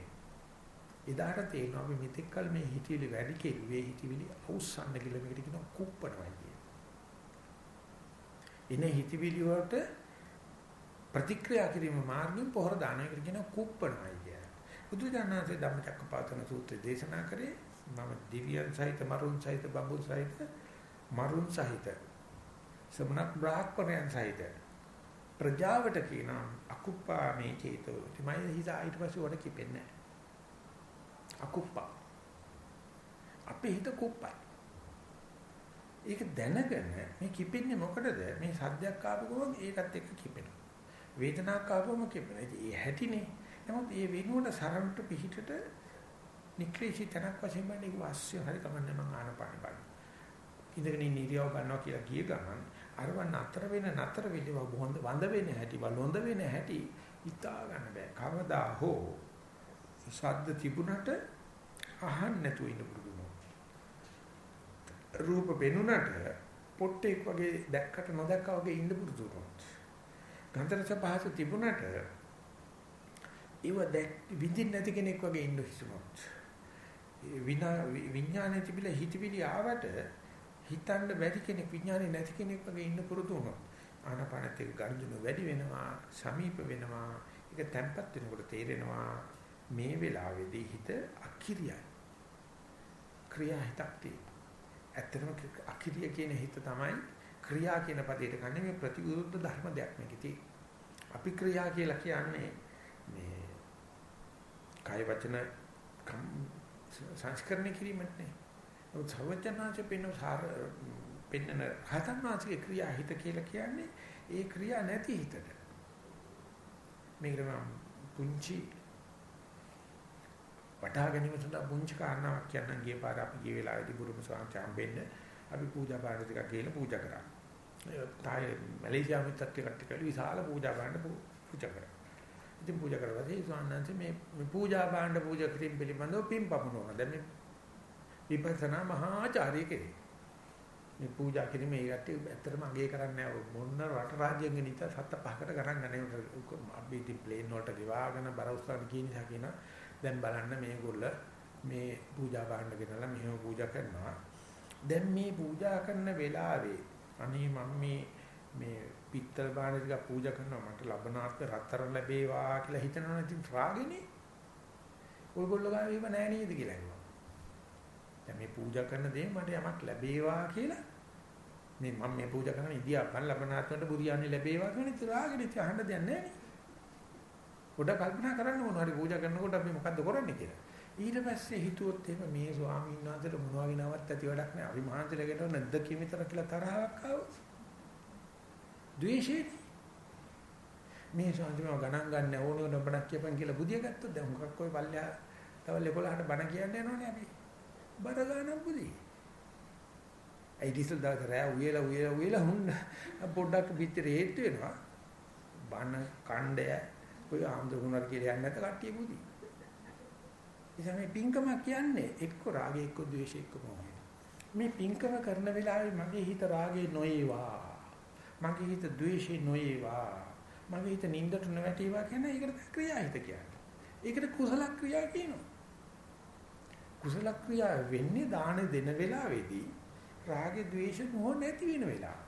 එදාට තේරෙනවා අපි මෙතෙක් කල මේ හිතවිලි වැඩි කෙරුවේ හිතවිලි අවුස්සන්න කියලා මේකට කියනවා කුප්පනවා කියන. ඉනේ හිතවිලි වලට ප්‍රතික්‍රියා කිරීම මාර්ගයෙන් පොහොර දාන එකට කියනවා කුප්පනවා කියන. බුදුජානනාථේ ධම්මචක්කපවත්තන සූත්‍රය දේශනා කරේ මම දිව්‍යයන් සහිත මරුන් සහිත බඹුන් සහිත මරුන් සහිත සමනක් බ්‍රාහ්මණයන් සහිත ප්‍රජාවට කියන අකුප්පා මේ චේතෝ තමයි හිත ඊට පස්සේ වඩ කිපෙන්නේ අකුප්පා අපේ හිත කුප්පයි ඒක දැනගෙන මේ කිපෙන්නේ මොකටද? මේ සද්දයක් ආපු ගමන් ඒකත් එක්ක කිපෙනවා. වේදනාවක් ආවම කිපෙනවා. ඒ හැටිනේ. නමුත් මේ වෙනුවට සරණට පිහිටට නික්ලේශී තනක් වශයෙන් බන්නේ වාස්‍ය හරි කමන්නේ මං ආනපාන බලන. ඉඳගෙන ඉන්න ඉරියව් ගන්නවා කියලා කිය ගමන් අරව නතර වෙන නතර වෙලව බොහොඳ වඳ වෙන හැටි වලොඳ වෙන හැටි හිතා ගන්න බෑ. කවදා හෝ ශබ්ද තිබුණට අහන්න නැතුව ඉන්න පුරුදු රූප පෙනුනට පොට්ටෙක් වගේ දැක්කට නොදැක්කා වගේ ඉන්න පුරුදු වුණොත් ගන්ධරස පහස තිබුණට ඒව දැක් විඳින්න නැති කෙනෙක් වගේ ඉන්න හිතුනොත් විනා විඥානයේ තිබිලා හිතවිලි ආවට හිතන්න බැරි කෙනෙක් විඥානේ නැති කෙනෙක් වගේ ඉන්න පුරුදු වුණොත් ආනපානත් එක්ක ගනුදෙනු වැඩි වෙනවා සමීප වෙනවා ඒක තැම්පත් වෙනකොට තේරෙනවා මේ වෙලාවේදී හිත අකිරියයි. ක්‍රියා හිතක් තියෙනවා. ඇත්තටම අකිරිය කියන හිත තමයි ක්‍රියා කියන පදයට ගන්න මේ ප්‍රතිවිරුද්ධ ධර්ම දෙයක් මේකේ අපි ක්‍රියා කියලා කියන්නේ මේ කාය වචන සංස්කරණය කිරීමත් නේ සර්වඥාන්සේ පෙන්න සාර පෙන්නන හතන් වාසිකේ ක්‍රියා හිත කියලා කියන්නේ ඒ ක්‍රියා නැති හිතට. මේකට මම පුංචි වටහා ගැනීම සඳහා පුංචි කාරණාවක් කියන්නම් ගිය පාර අපි ගිය වෙලාවේදී බුරුම ස්වාමීන් වෙන්න අපි පූජා පාර ටිකක් ගිහලා පූජා කරා. ඒ තායි මැලේසියාවෙ තත්ත්වයකට කියලා විශාල පූජා භාණ්ඩ පූජා කරා. ඉතින් පූජා කරලා ඉතින් ස්වාමීන් මේ පූජා භාණ්ඩ පූජා කිරීම පිළිබඳව පින් පමුණුවන. දැන් මේ විපස්සනා මහාචාර්ය කෙරේ. මේ පූජා කිරීම ඒකට ඇත්තටම අගේ කරන්නේ මොන රට රාජ්‍යයෙන් නිත සත පහකට ගණන් ගන්න අපි ඉතින් ප්ලේන් වලට ගෙවාගෙන බරවුස්සන් කියන නිසා කියන දැන් බලන්න මේගොල්ල මේ පූජා භාණ්ඩ ගෙනලා මෙහෙම පූජා කරනවා. දැන් මේ පූජා කරන වෙලාවේ අනේ මම මේ මේ පිත්තල් භාණ්ඩ ටික පූජා කරනවා මට ලබනාර්ථ රත්තරන් ලැබේවා කියලා හිතනවා ඉතින් රාගෙනේ. ඔයගොල්ලෝ ගාව ඒව නෑ නේද කියලා. දැන් මේ පූජා කරන දේ මට යමක් ලැබේවා කියලා මේ මම මේ පූජා කරන ඉදියාපන් ලබනාත්මට බුරියානි ලැබේවා කියන ඉතින් රාගෙට ඉතින් අහන්න දෙයක් නැහැ නේ. පොඩ කල්පනා කරන්න මොනවාරි පූජා කරනකොට අපි මොකද්ද කරන්නේ කියලා. ඊට පස්සේ හිතුවොත් එහෙම මේ ස්වාමීන් වහන්සේට මොනවා විනාවක් ඇති වැඩක් නැහැ. අපි මහන්සියලකට නැද්ද කිමිතර කියලා තරහක් ආවොත්. ද්වේෂේ මේ ස්වාමීන් ගණන් ගන්න ඕනේ නබණක් කියපන් කියලා බුදිය ගත්තොත් දැන් මොකක් ඔය පල්ලෙහා තවල් 11ට බණ කියන්න යනවනේ අපි. බර ගන්න බුදි. ඒ ඩීසල් දාත රෑ උයලා උයලා උයලා හුන්න පොඩ්ඩක් පිටර හේතු වෙනවා. බන කණ්ඩය ඔය ආම්දුරුණක් කියලා යන්නේ නැත කට්ටිය බුදි. එනිසා මේ පින්කම කියන්නේ එක්ක රාගය එක්ක ද්වේෂය එක්ක මොහොය. මේ පින්කම කරන වෙලාවේ මගේ හිත රාගේ නොයේවා. මගේ හිත ද්වේෂේ නොයේවා. මගේ හිත නින්දට නොවැටේවා කියන එකට ක්‍රියාහිත කියන්නේ. ඒකට කුසල ක්‍රියා කියනවා. කුසල ක්‍රියා වෙන්නේ දාන දෙන වෙලාවේදී රාග ద్వේෂ මොහ නැති වෙන වෙලාව.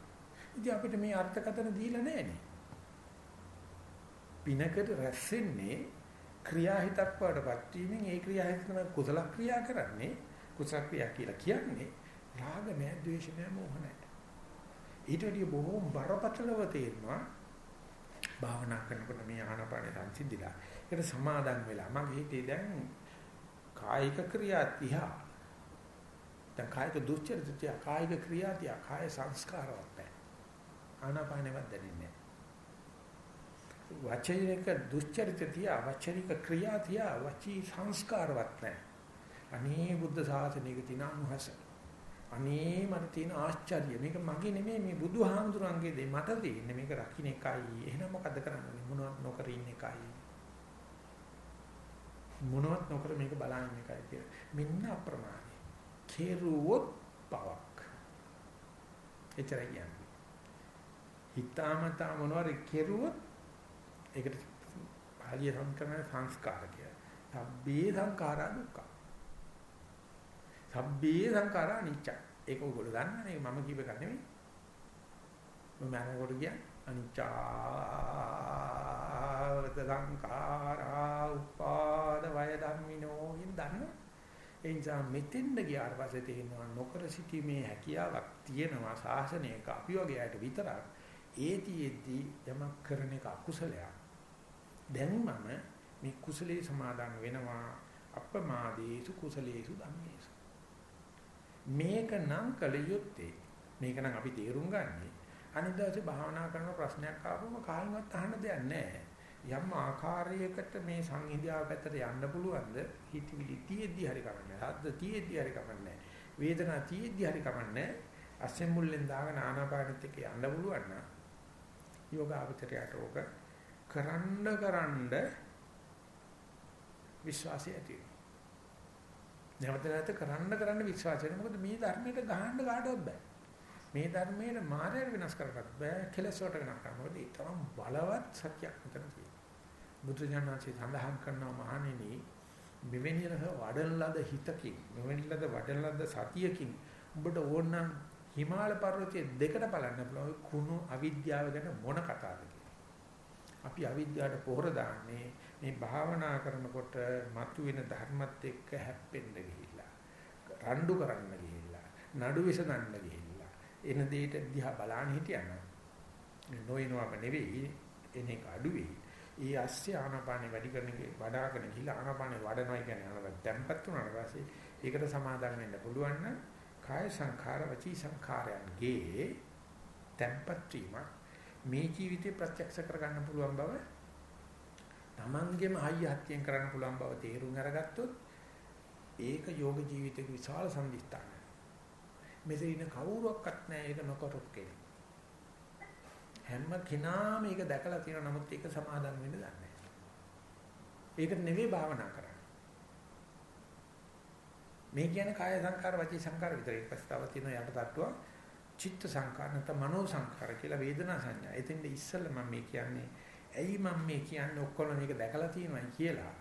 ඉතින් අපිට මේ අර්ථකතන දීලා නැහැනේ. පිනකට රැස්සෙන්නේ ක්‍රියාහිතක් වඩපත් වීමෙන් ඒ ක්‍රියාහිත තමයි කුසල ක්‍රියා කරන්නේ. කුසල ක්‍රියා කියලා කියන්නේ රාග නැහැ, ద్వේෂ නැහැ, මෝහ නැහැ. ඊට වඩා බොහෝ බරපතලව තේරෙනවා භාවනා කරනකොට මේ ආනාපාන සංසිද්ධිලා. ඒකට සමාදන් වෙලා මගේ හිතේ දැන් කායික ක්‍රියා තියා දැන් කායික දුස්චරිත තියා කායික ක්‍රියා තියා කාය සංස්කාරවත් නැහැ ආනාපානෙවත් දැනෙන්නේ නැහැ වචනික දුස්චරිත තියා වචනික ක්‍රියා තියා වචී සංස්කාරවත් නැහැ අනේ බුද්ධ ශාසනයක තියෙන අනුහස අනේ මට තියෙන ආශ්චර්ය මේක මගේ නෙමෙයි මේ බුදුහාමුදුරන්ගේ දෙ මට තියෙන්නේ මේක රකින්න එකයි එහෙනම් මොකද කරන්නේ මොනවත් නොකර ඉන්න එකයි මොනවත් නොකර මේක බලන්න එකයි කියලා. මෙන්න අප්‍රමාණයි. කෙරුවොත් පවක්. එච්චරයි කියන්නේ. හිතාමතා මොනවාරි කෙරුවොත් ඒකට පාලිය සංකරණ සංස්කාර කියලා. සබ්බේ සංඛාරා දුක්ඛ. සබ්බේ සංඛාරා අනිච්ච. ඒක ඔයගොල්ලෝ දන්නනේ මම කියව එක නෙමෙයි. මම අරකට කියන්නේ අනිච්චා සාවත සංඛාරා උපාද වය ධම්මිනෝ කියන දන්න ඒ නිසා මෙතෙන්ද ගියාට පස්සේ තේරෙනවා නොකර සිටීමේ හැකියාවක් තියෙනවා ශාසනයක අපි වගේ අයට විතරක් ඒතිෙද්දි යමක් කරන එක අකුසලයක් දැන් මම මේ කුසලයේ සමාදන් වෙනවා අපමාදේසු කුසලේසු ධම්මේසු මේක නම් කල යුත්තේ මේක නම් අපි තේරුම් ගන්නේ. අනිත් දවසේ භාවනා කරන ප්‍රශ්නයක් ආවම කායිමත් අහන්න දෙයක් නැහැ. යම් ආකාරයකට මේ සංහිඳියාව පැත්තට යන්න පුළුවන්ද හිතවිලි තියෙද්දි හරි කමන්නේ. හද්ද තියෙද්දි හරි කමන්නේ. වේදනා තියෙද්දි හරි කමන්නේ. අස්සෙන් මුල්ලෙන් දාගෙන ආනාපානෙත් එක්ක යන්න පුළුවන් නම් යෝගාවචරයට ඕක කරන්න කරන්න විශ්වාසය ඇති වෙනවා. නැවත නැවත කරන්න කරන්න විශ්වාසය මොකද මේ ධර්මයට ගහන්න කාටවත් බෑ. මේ ධර්මයේ මායя වෙනස් කරගන්න බෑ කෙලස් වලට වෙනස් කරන්න. මොකද ඒ තරම් බලවත් සත්‍යයක් මෙතන තියෙනවා. බුදුජානනාංශي සඳහන් කරනවා මහණෙනි මෙවැනි ලද වඩන ලද හිතකින් මෙවැනි ලද වඩන ලද සතියකින් ඔබට ඕන නම් හිමාල පර්වතයේ දෙකට බලන්න පුළුවන් කුණු අවිද්‍යාව ගැන මොන කතාවද අපි අවිද්‍යාවට පොහොර දාන්නේ මේ භාවනා කරනකොට මතුවෙන ධර්මත් එක්ක හැප්පෙන්න ගිහිල්ලා රණ්ඩු කරන්න ගිහිල්ලා නඩු විසඳන්න ගිහිල්ලා එන දෙයට දිහා බලන්න හිටියනම් මේ නොයනවම නෙවෙයි එන එක අඩු වෙයි. ඊ ඇස්සේ ආනාපානෙ වැඩි කරන එක වඩාගෙන ගිහිල්ලා ආනාපානෙ වඩනවා කියන්නේ අනවත් tempat උනාට පස්සේ ඒකට සමාදම් වෙන්න පුළුවන් නම් කාය සංඛාර වචී සංඛාරයන්ගේ tempat වීම මේ ජීවිතේ ප්‍රත්‍යක්ෂ කරගන්න පුළුවන් බව Tamanගෙම හයිය හත්යෙන් කරන්න පුළුවන් බව තේරුම් අරගත්තොත් ඒක යෝග ජීවිතයේ විශාල සම්දිස්ථානයක්. මෙතන ඉන්න කවුරක්වත් නැහැ ඒක නොකරොත් කෙනෙක්. හැම කෙනාම මේක දැකලා තියෙනවා නමුත් ඒක සමාදම් වෙන්න දන්නේ නැහැ. ඒකට නෙවෙයි භාවනා කරන්නේ. මේ කියන්නේ කාය සංකාර වචී සංකාර විතරයි. ප්‍රස්තාව තියෙන යට තට්ටුව චිත්ත සංකාර නැත්නම් මනෝ සංකාර කියලා වේදනා සංඥා. එතෙන්ද ඉස්සෙල්ලා මම මේ කියන්නේ ඇයි මම මේ කියන්නේ? ඔක්කොම මේක දැකලා තියෙනවා කියලා.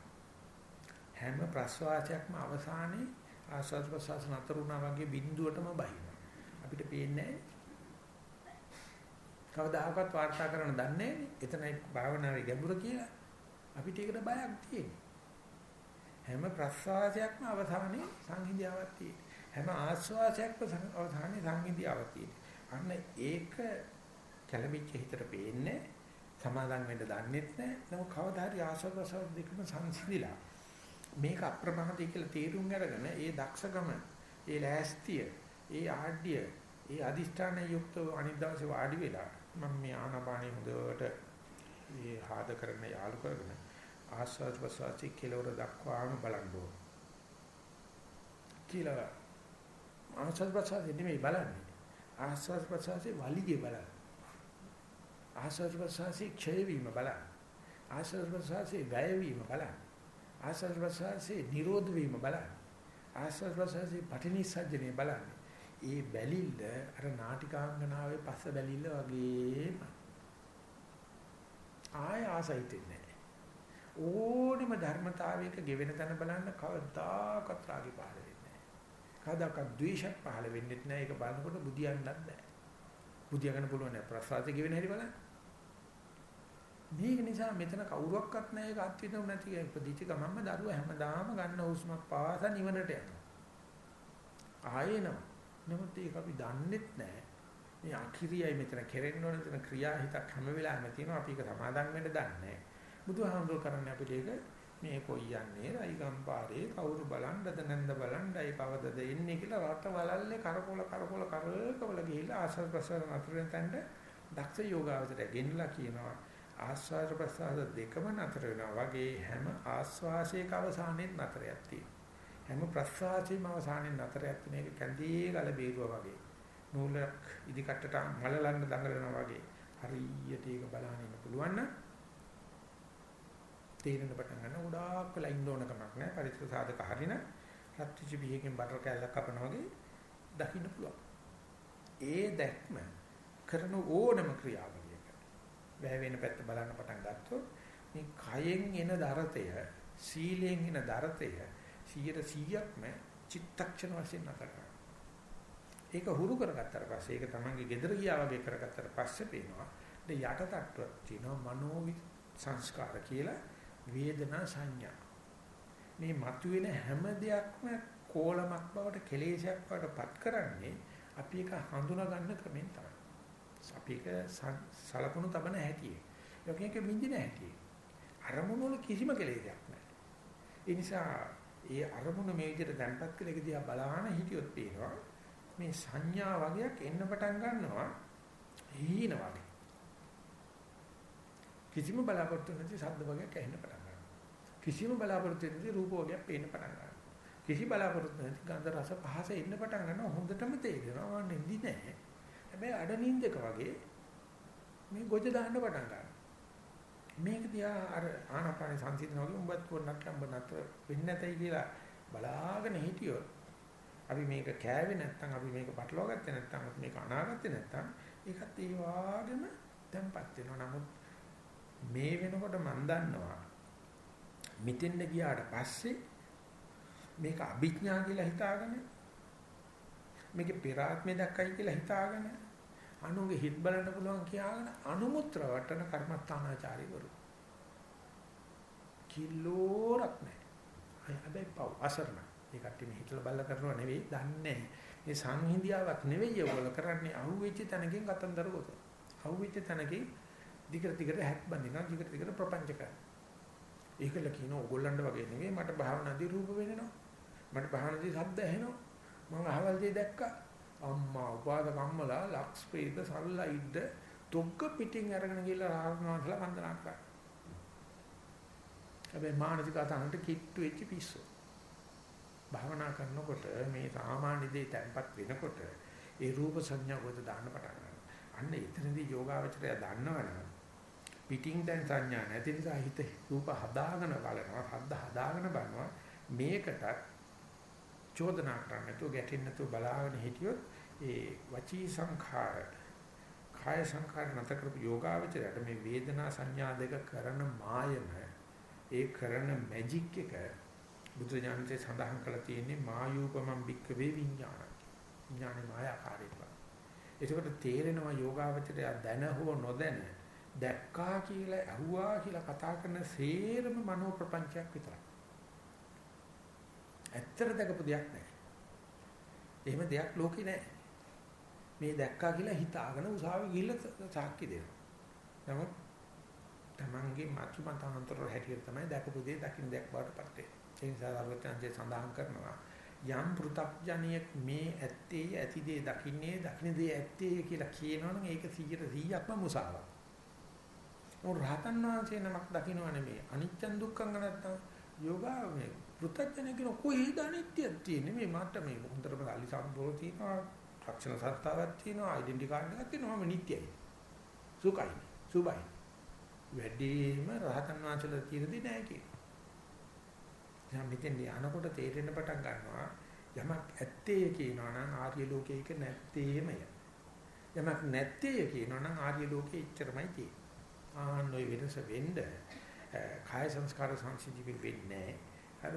හැම ප්‍රස්වාසයක්ම අවසානයේ ආස්වාද ප්‍රසවාස නතර වුණා වගේ බිඳුවටම බහිනවා. අපිට පේන්නේ කවදාහක්වත් වාර්තා කරන්න දන්නේ එතනයි භාවනාවේ ගැඹුර කියලා අපිට ඒකට බයක් තියෙනවා හැම ප්‍රස්වාසයක්ම අවසානයේ සංහිඳියාවක් තියෙනවා හැම ආස්වාසයක්ම අවසානයේ සංහිඳියාවක් තියෙනවා අන්න ඒක කැළඹිච්ච හිතට පේන්නේ සමාදන් වෙන්න දන්නෙත් නැහැ. නමුත් කවදා හරි ආශාවසව දෙකම සංසිඳිලා මේක අප්‍රමාදයි කියලා තේරුම් අරගෙන ඒ දක්ෂකම, ඒ ලෑස්තිය, ඒ ආඩ්‍ය, ඒ අදිෂ්ඨාන යුක්තව අනිත් දවසේ වාඩි වෙලා මම මේ ආනාපානිය හොඳට මේ ආද කරන යාලු කරගෙන ආස්වාද ප්‍රසවාසී කෙලවර දක්වාම බලන්න ඕන. කියලා ආස්වාද ප්‍රසවාසී නෙමෙයි බලන්නේ. ආස්වාද ප්‍රසවාසී වලිගේ බලන්න. ආශ්වාස ප්‍රශ්වාසයේ ක්ෂය වීම බලන්න. ආශ්වාස ප්‍රශ්වාසයේ වැය වීම බලන්න. ආශ්වාස ප්‍රශ්වාසයේ නිරෝධ වීම බලන්න. ආශ්වාස ප්‍රශ්වාසයේ පටිනිස්සජ්ජනේ බලන්න. ඒ බැලිල්ල අර නාටිකාංගනාවේ පස්ස බැලිල්ල වගේම ආය ආසයිතෙන්නේ ඕනෙම ධර්මතාවයක ගෙවෙන තැන බලන්න කවදාකවත් රාගي පහළ වෙන්නේ නැහැ. කවදාකවත් ද්වේෂයක් පහළ වෙන්නේ නැහැ. ඒක බලනකොට බුදියන්නත් බෑ. බුදියගන්න පුළුවන් නෑ. ප්‍රසාදේ ගෙවෙන හැටි බලන්න. මේක නිසා මෙතන කවුරක්වත් නැහැ ඒක අත්විඳු නැති ඉපදිච්ච ගමන්ම දරුවා හැමදාම ගන්න හුස්මක් පාස නිවනට යනවා. ආයෙනම. නමුත් ඒක අපි දන්නෙත් නැහැ. මේ අක්‍රියයි මෙතන කෙරෙන්න ඕන මෙතන ක්‍රියා හිතක් හැම වෙලාවෙම තියෙනවා අපි ඒක සමාදන් වෙන්න දන්නේ නැහැ. බුදුහාමුදුර කරන්නේ අපිට ඒක මේ කොයි යන්නේ? රයිගම්පාරේ කවුරු බලන්නද නැන්ද බලන්නයි කවදද එන්නේ කියලා රට වලල්ලේ කරකොල කරකොල කරකවල ගිහිල්ලා ආශ්‍රව ප්‍රසාර නතරෙන් තැන්න දක්ෂ යෝගාවචරය ගෙන්නලා කියනවා. ආස්වාද ප්‍රසආද දෙකම නතර වෙනවා. වගේ හැම ආස්වාසයක අවසානයේ නතරයක් තියෙනවා. හැම ප්‍රසආසයේම අවසානයේ නතරයක් තියෙන එක කැඳේ ගල බේරුවා වගේ. නූලක් ඉදිකටට මලලන්න දඟලනවා වගේ. හරියට ඒක බලන්න ඉන්න පුළුවන් නම් තේරෙන පටන් ගන්න ගොඩාක් වෙලා ඉන්න ඕන කමක් නැහැ. පරිසර සාධක හරින රත්විච බියකින් බටර් කැල්ලක් කපනවා වගේ දකින්න පුළුවන්. ඒ දැක්ම කරන ඕනම ක්‍රියාවක් වැය වෙන පැත්ත බලන්න පටන් ගත්තොත් මේ කයෙන් එන දරතය සීලයෙන් එන දරතය 100%ක්ම චිත්තක්ෂණ වශයෙන් නැතර ඒක හුරු කරගත්තට පස්සේ ඒක තමන්ගේ gedara ගියා වගේ කරගත්තට පස්සේ පේනවා ඊට යට තට්ටුවක් තියෙනවා මනෝ සංස්කාර කියලා වේදනා සංඥා මේ මතුවෙන හැම දෙයක්ම කෝලමක් බවට කෙලෙසයක් බවට පත් කරන්නේ අපි ඒක හඳුනා ගන්න ක්‍රමෙන් තමයි අපි ඒක සලකුණු තබන හැටි. යෝගික මිදින හැටි. අරමුණු වල කිසිම කෙලෙසයක් නැහැ. ඒ නිසා ඒ අරමුණ මේ විදිහට දැන්පත් කළ එක දිහා බලාන හිටියොත් පේනවා මේ සංඥා වගේක් එන්න පටන් ගන්නවා හීන වගේ. කිසිම බලාපොරොත්තු නැති ශබ්ද වගේක් ඇහෙන්න පටන් ගන්නවා. කිසිම බලාපොරොත්තු නැති රූප වගේක් පේන්න පටන් ගන්නවා. කිසි බලාපොරොත්තු නැති ගන්ධ රස පහස එන්න පටන් ගන්නවා හොඳටම තේරෙනවා මම නිදි නැහැ. හැබැයි අඩ නින්දක වගේ මේ ගොජ දාන්න පටන් ගන්නවා. මේක දිහා අර ආනාපාන සංසිඳන වගේ උඹත් පොන්නක් අම්බ නැතර වෙන්නේ නැතයි කියලා බලාගෙන හිටියොත් අපි මේක කෑවේ නැත්නම් අපි මේක පටලවා ගත්තේ නැත්නම් අපි මේක අනාගත්තේ නැත්නම් ඒකත් ඒ වාගේම තැම්පත් වෙනවා. නමුත් මේ වෙනකොට මම දන්නවා මෙතෙන්ද ගියාට පස්සේ මේක අභිඥා කියලා හිතාගෙන මේකේ පෙරාත්මය දැක්කයි කියලා හිතාගෙන අනුගේ හිත බලන්න පුළුවන් කියාගෙන අනුමුත්‍ර වටන කර්මස්ථානාචාරිවරු කිලෝරක් නැහැ. හැබැයි පව් අසරණ. ඒ කට්ටිය මේ හිතලා බලලා කරනව නෙවෙයි දන්නේ මේ සංහිඳියාවක් නෙවෙයි ඔයගොල්ලෝ කරන්නේ අහුවෙච්ච තැනකින් කතන්දර ගොත. අහුවෙච්ච තැනකින් දිගට දිගට හැක් බඳිනවා දිගට දිගට ප්‍රපංච කරනවා. ඒකල කියන ඕගොල්ලන්ට වගේ නෙවෙයි මට භාවනාදී රූප වෙනෙනවා. මට භාවනාදී ශබ්ද ඇහෙනවා. මම අහවල් දේ දැක්කා. අම්මා උපාද කම්මලා ලක්ස් ප්‍රේත සල්ලයිද්ද තොග්ග පිටින් අරගෙන ගිහලා රාහුණාන්සලා වන්දනා කරා. හැබැයි මානසික අතහන්ට කිට්ටු වෙච්ච පිස්සෝ. භාවනා කරනකොට මේ සාමාන්‍ය දේ තැම්පත් වෙනකොට ඒ රූප සංඥා කොට දාන්න පටන් ගන්නවා. අන්න එතනදී යෝගාවචරය දන්නවනම් පිටින් දැන් සංඥා නැති නිසා හිත රූප හදාගෙන බලනවා, හද්ද හදාගෙන බලනවා. මේකට චෝදනා කරන්නේ නැතුව ගැටෙන්නේ නැතුව බලාගෙන හිටියොත් ඒ වචී සංඛාර කාය සංඛාර නැත කරපු යෝගාවචරයට මේ වේදනා සංඥා දෙක කරන මායම ඒ කරන මැජික් එක බුදු ඥානයේ සඳහන් කරලා තියෙන්නේ මායූපමම් බික්කවේ විඥාන. විඥානේ මායාකාරීත්ව. ඒකට තේරෙනවා යෝගාවචරය දැන හෝ නොදැන දැක්කා කියලා අහුවා කියලා කතා කරන සේරම මනෝ ප්‍රපංචයක් විතරයි. ඇත්තට දැකපු දෙයක් නැහැ. එහෙම දෙයක් ලෝකේ නැහැ. මේ දැක්කා කියලා හිතාගෙන උසාවි ගිහිල්ලා සාක්ෂි දෙනවා. නමුත් තමන්ගේ මතු මතාන්තර හැටියට තමයි දැකපු දේ දකින්න දෙයක් බවට පත් වෙන්නේ. ඒ නිසා අරවත්‍යංජේ සඳහන් කරනවා යම් පෘ탁ජනියෙක් මේ ඇත්තේ ඇති දේ දකින්නේ දකින්න දේ ඇත්තේ කියලා කියනවනම් ඒක 100%ක්ම මුසාවක්. උන් රහතන් වහන්සේ නමක් දකින්නව නෙමෙයි. අනිච්ච දුක්ඛං නැත්තම් යෝගා මේ පෘ탁ජනිය කියන කොහේද අනිත්‍යයක් තියෙන්නේ මේ මට මේ හොඳටම සල්ලි සම්බෝල තියෙනවා රක්ෂණ සංස්ථාවක් තියෙනවා ඩෙන්ටි කාඩ් එකක් තියෙනවා. මම නිට්ටයයි. සුඛයි. සුබයි. වැඩිම රහතන් වහන්සේලා තියෙදි නෑ කියන දැන් මෙතෙන් යනකොට තේරෙන්න පටන් ගන්නවා යමක් ඇත්තේ කියනවා නම් ආර්ය ලෝකයක නැත්තේමය. යමක් නැත්තේ කියනවා නම් ආර්ය ලෝකේ ඉච්චරමයි තියෙන්නේ. ආන්න ඔය වෙනස වෙන්න කාය සංස්කාර සංසිද්ධි වෙන්නේ අර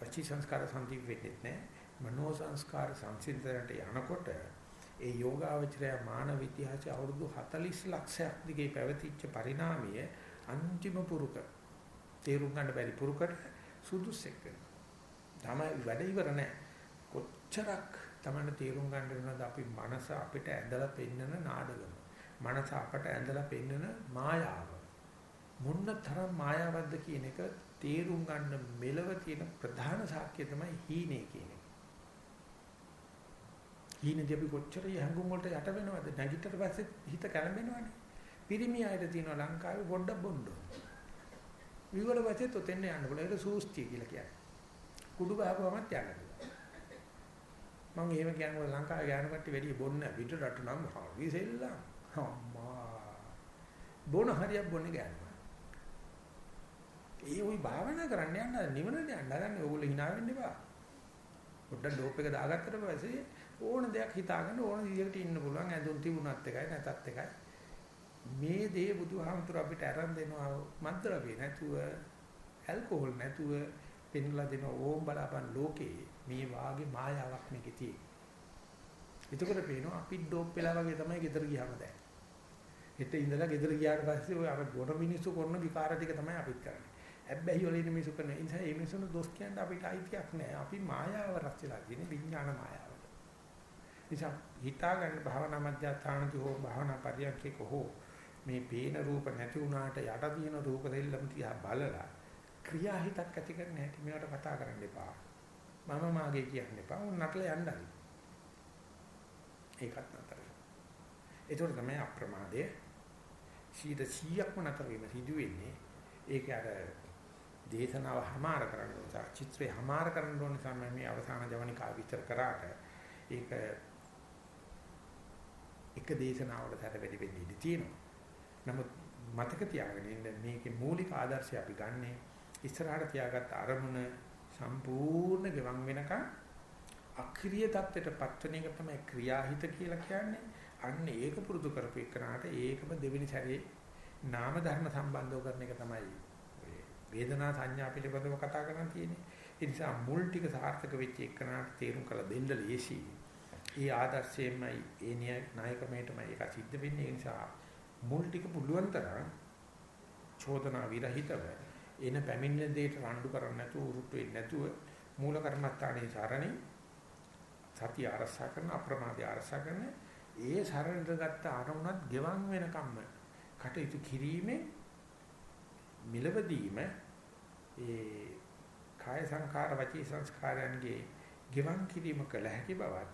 වචී සංස්කාර සංසිද්ධි වෙන්නේ නැහැ. මනෝ සංස්කාර සංසිද්ධියට යනකොට ඒ යෝගාවචරය මානව ඉතිහාසයේ අවුරුදු 40 ලක්ෂයක් දිගේ පැවතිච්ච පරිණාමය අන්තිම පුරුක තේරුම් ගන්න බැරි පුරුකට සුදුස්සෙක් වෙනවා. තමයි වැඩ ඉවර නැහැ. කොච්චරක් තමයි තේරුම් ගන්න වෙනවද අපි මනස අපිට ඇඳලා පෙන්නන නාඩගම. මනස අපට ඇඳලා පෙන්නන මායාව. මොන්න තරම් මායාවක්ද කියන එක තේරුම් ගන්න මෙලව තියෙන ප්‍රධාන සාක්ෂිය තමයි හීනේ කියන එක. හීනේදී අපි කොච්චර යහඟුම් වලට යට වෙනවද? නැගිටට පස්සේ හිත කැළඹෙනවනේ. පිරිමි අයට තියෙනවා ලංකාවේ පොඩ්ඩක් බොන්න. විවර වචේ තොතෙන්න යන්න පුළුවන්. ඒක සූස්තිය කියලා කියන්නේ. කුඩු ගහපුවමත් යන්න පුළුවන්. මම එහෙම කියන්නේ ලංකාවේ ගෑනු කට්ටිය වැඩි බොන්න පිට රට නම් හරි සෙල්ලම්. අම්මා. බොන හරියක් බොන්නේ ගෑනු. ඒ ওই භාවනා කරන්න යන්න නිවනට යන්න ගන්න ඕගොල්ලෝ hina වෙන්න එපා. පොඩ්ඩක් ඩෝප් එක දාගත්තට පස්සේ ඕන දෙයක් හිතාගෙන ඕන විදිහකට ඉන්න පුළුවන්. ඇඳුම් තිබුණත් එකයි නැතත් එකයි. මේ දේ බුදුහාමුදුර අපිට අරන් දෙනවා මන්ත්‍රාවේ නැතුව ඇල්කොහොල් නැතුව පෙන්ලා දෙන ඕම් බලාපන් ලෝකේ මේ වාගේ මායාවක් මේකේ තියෙන්නේ. එතකොට පේනවා අපි ඩෝප් වෙලා වගේ තමයි ගෙදර ගියාම දැන්. හෙට ඉඳලා ගෙදර ගියාට පස්සේ ඔය අර ගොඩ මිනිස්සු කරන විකාර ටික තමයි අපිත් කරන්නේ. හැබැයි වල ඉන්න මිනිස්සු කරන නිසා මේ මිනිස්සුන්ට දොස් කියන්න අපිට අයිතියක් නැහැ. අපි මායාව රැස්ලා තියෙන විඥාන මායාවට. නිසා හිතා ගන්න භාවනා මධ්‍යස්ථානදී හෝ භාවනා පරියන්කේක හෝ මේ පේන රූප නැති වුණාට යට තියෙන රූප දෙල්ලම තියා බලලා ක්‍රියා හිතක් ඇති කරන්න හැටි මේවට කතා කරන්න එපා. මම මාගේ කියන්න එපා. උන් නටල යන්න හරි. ඒකත් නතර ඒතකොට තමයි අප්‍රමාදය 100%ක්ම නතර වීම සිදු වෙන්නේ ඒක අර දේශනාව හමාර කරන්න නිසා චිත්‍රය හමාර කරන්න ඕන නිසා මම මේ අවසාන ජවනිකා විතර කරාට ඒක එක දේශනාවකට හැර වැඩි වෙන්න ඉඩ තියෙනවා. නමුත් මතක තියාගන්න ඉන්න මේකේ මූලික ආදර්ශය අපි ගන්නෙ ඉස්සරහට තියාගත්ත අරමුණ සම්පූර්ණ ගෙවන් වෙනකන් අක්‍රීය தත්ත්වයට පත්වන එක තමයි ක්‍රියාහිත කියලා කියන්නේ. අන්න ඒක පුරුදු කරපු එකනට ඒකම දෙවෙනි සැරේ නාම ධර්ම සම්බන්ධව කරන එක තමයි වේදනා සංඥා පිළිබඳව කතා කරන්න තියෙන්නේ. ඒ නිසා මුල් ටික සාර්ථක වෙච්ච එකනට තේරුම් කරලා දෙන්න ලේසි. ඒ ආදර්ශයෙන්මයි ඒ නායකමේටමයි ඒක සිද්ධ වෙන්නේ. ඒ නිසා මුල් ටික පුළුවන් තරම් චෝදනා විරහිතව එන පැමිණෙන දෙයට රණ්ඩු කරන්නේ නැතුව උරුට්ටු වෙන්නේ නැතුව මූල කර්මස්ථානයේ සරණි සතිය ආරක්ෂා කරන අප්‍රමාදය ආරක්ෂා කරන ඒ සරණට ගත්ත අරමුණත් ගෙවන් වෙනකම්ම කටයුතු කිරීමේ මිලවදීම ඒ කාය සංඛාර වචී සංස්කාරයන්ගේ ගෙවන් කිරීම කළ හැකි බවත්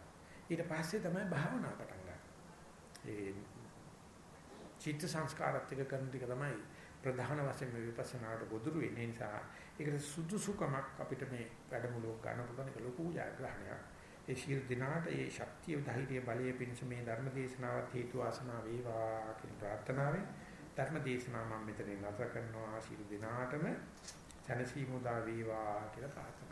ඊට පස්සේ තමයි භාවනා පටන් ගන්න. ඒ චිත්ත සංස්කාරත් එක්ක කරන ටික තමයි ප්‍රධාන වශයෙන් මේ විපස්සනාට ගොදුරු වෙන්නේ නිසා ඒකට සුදුසුකමක් අපිට මේ වැඩමුළුවක් ගන්න පුළුවන් එක ලොකු ජයග්‍රහණයක්. ඒ ශීල දිනාට ඒ ශක්තිය ධෛර්ය බලය පිණිස මේ ධර්ම දේශනාවත් හේතු වාසනා වේවා කියන ප්‍රාර්ථනාවෙන් ධර්ම දේශනාව මම මෙතනින් නැවත කරනවා. ශීල දිනාටම සැනසීම උදා වේවා කියලා ප්‍රාර්ථනා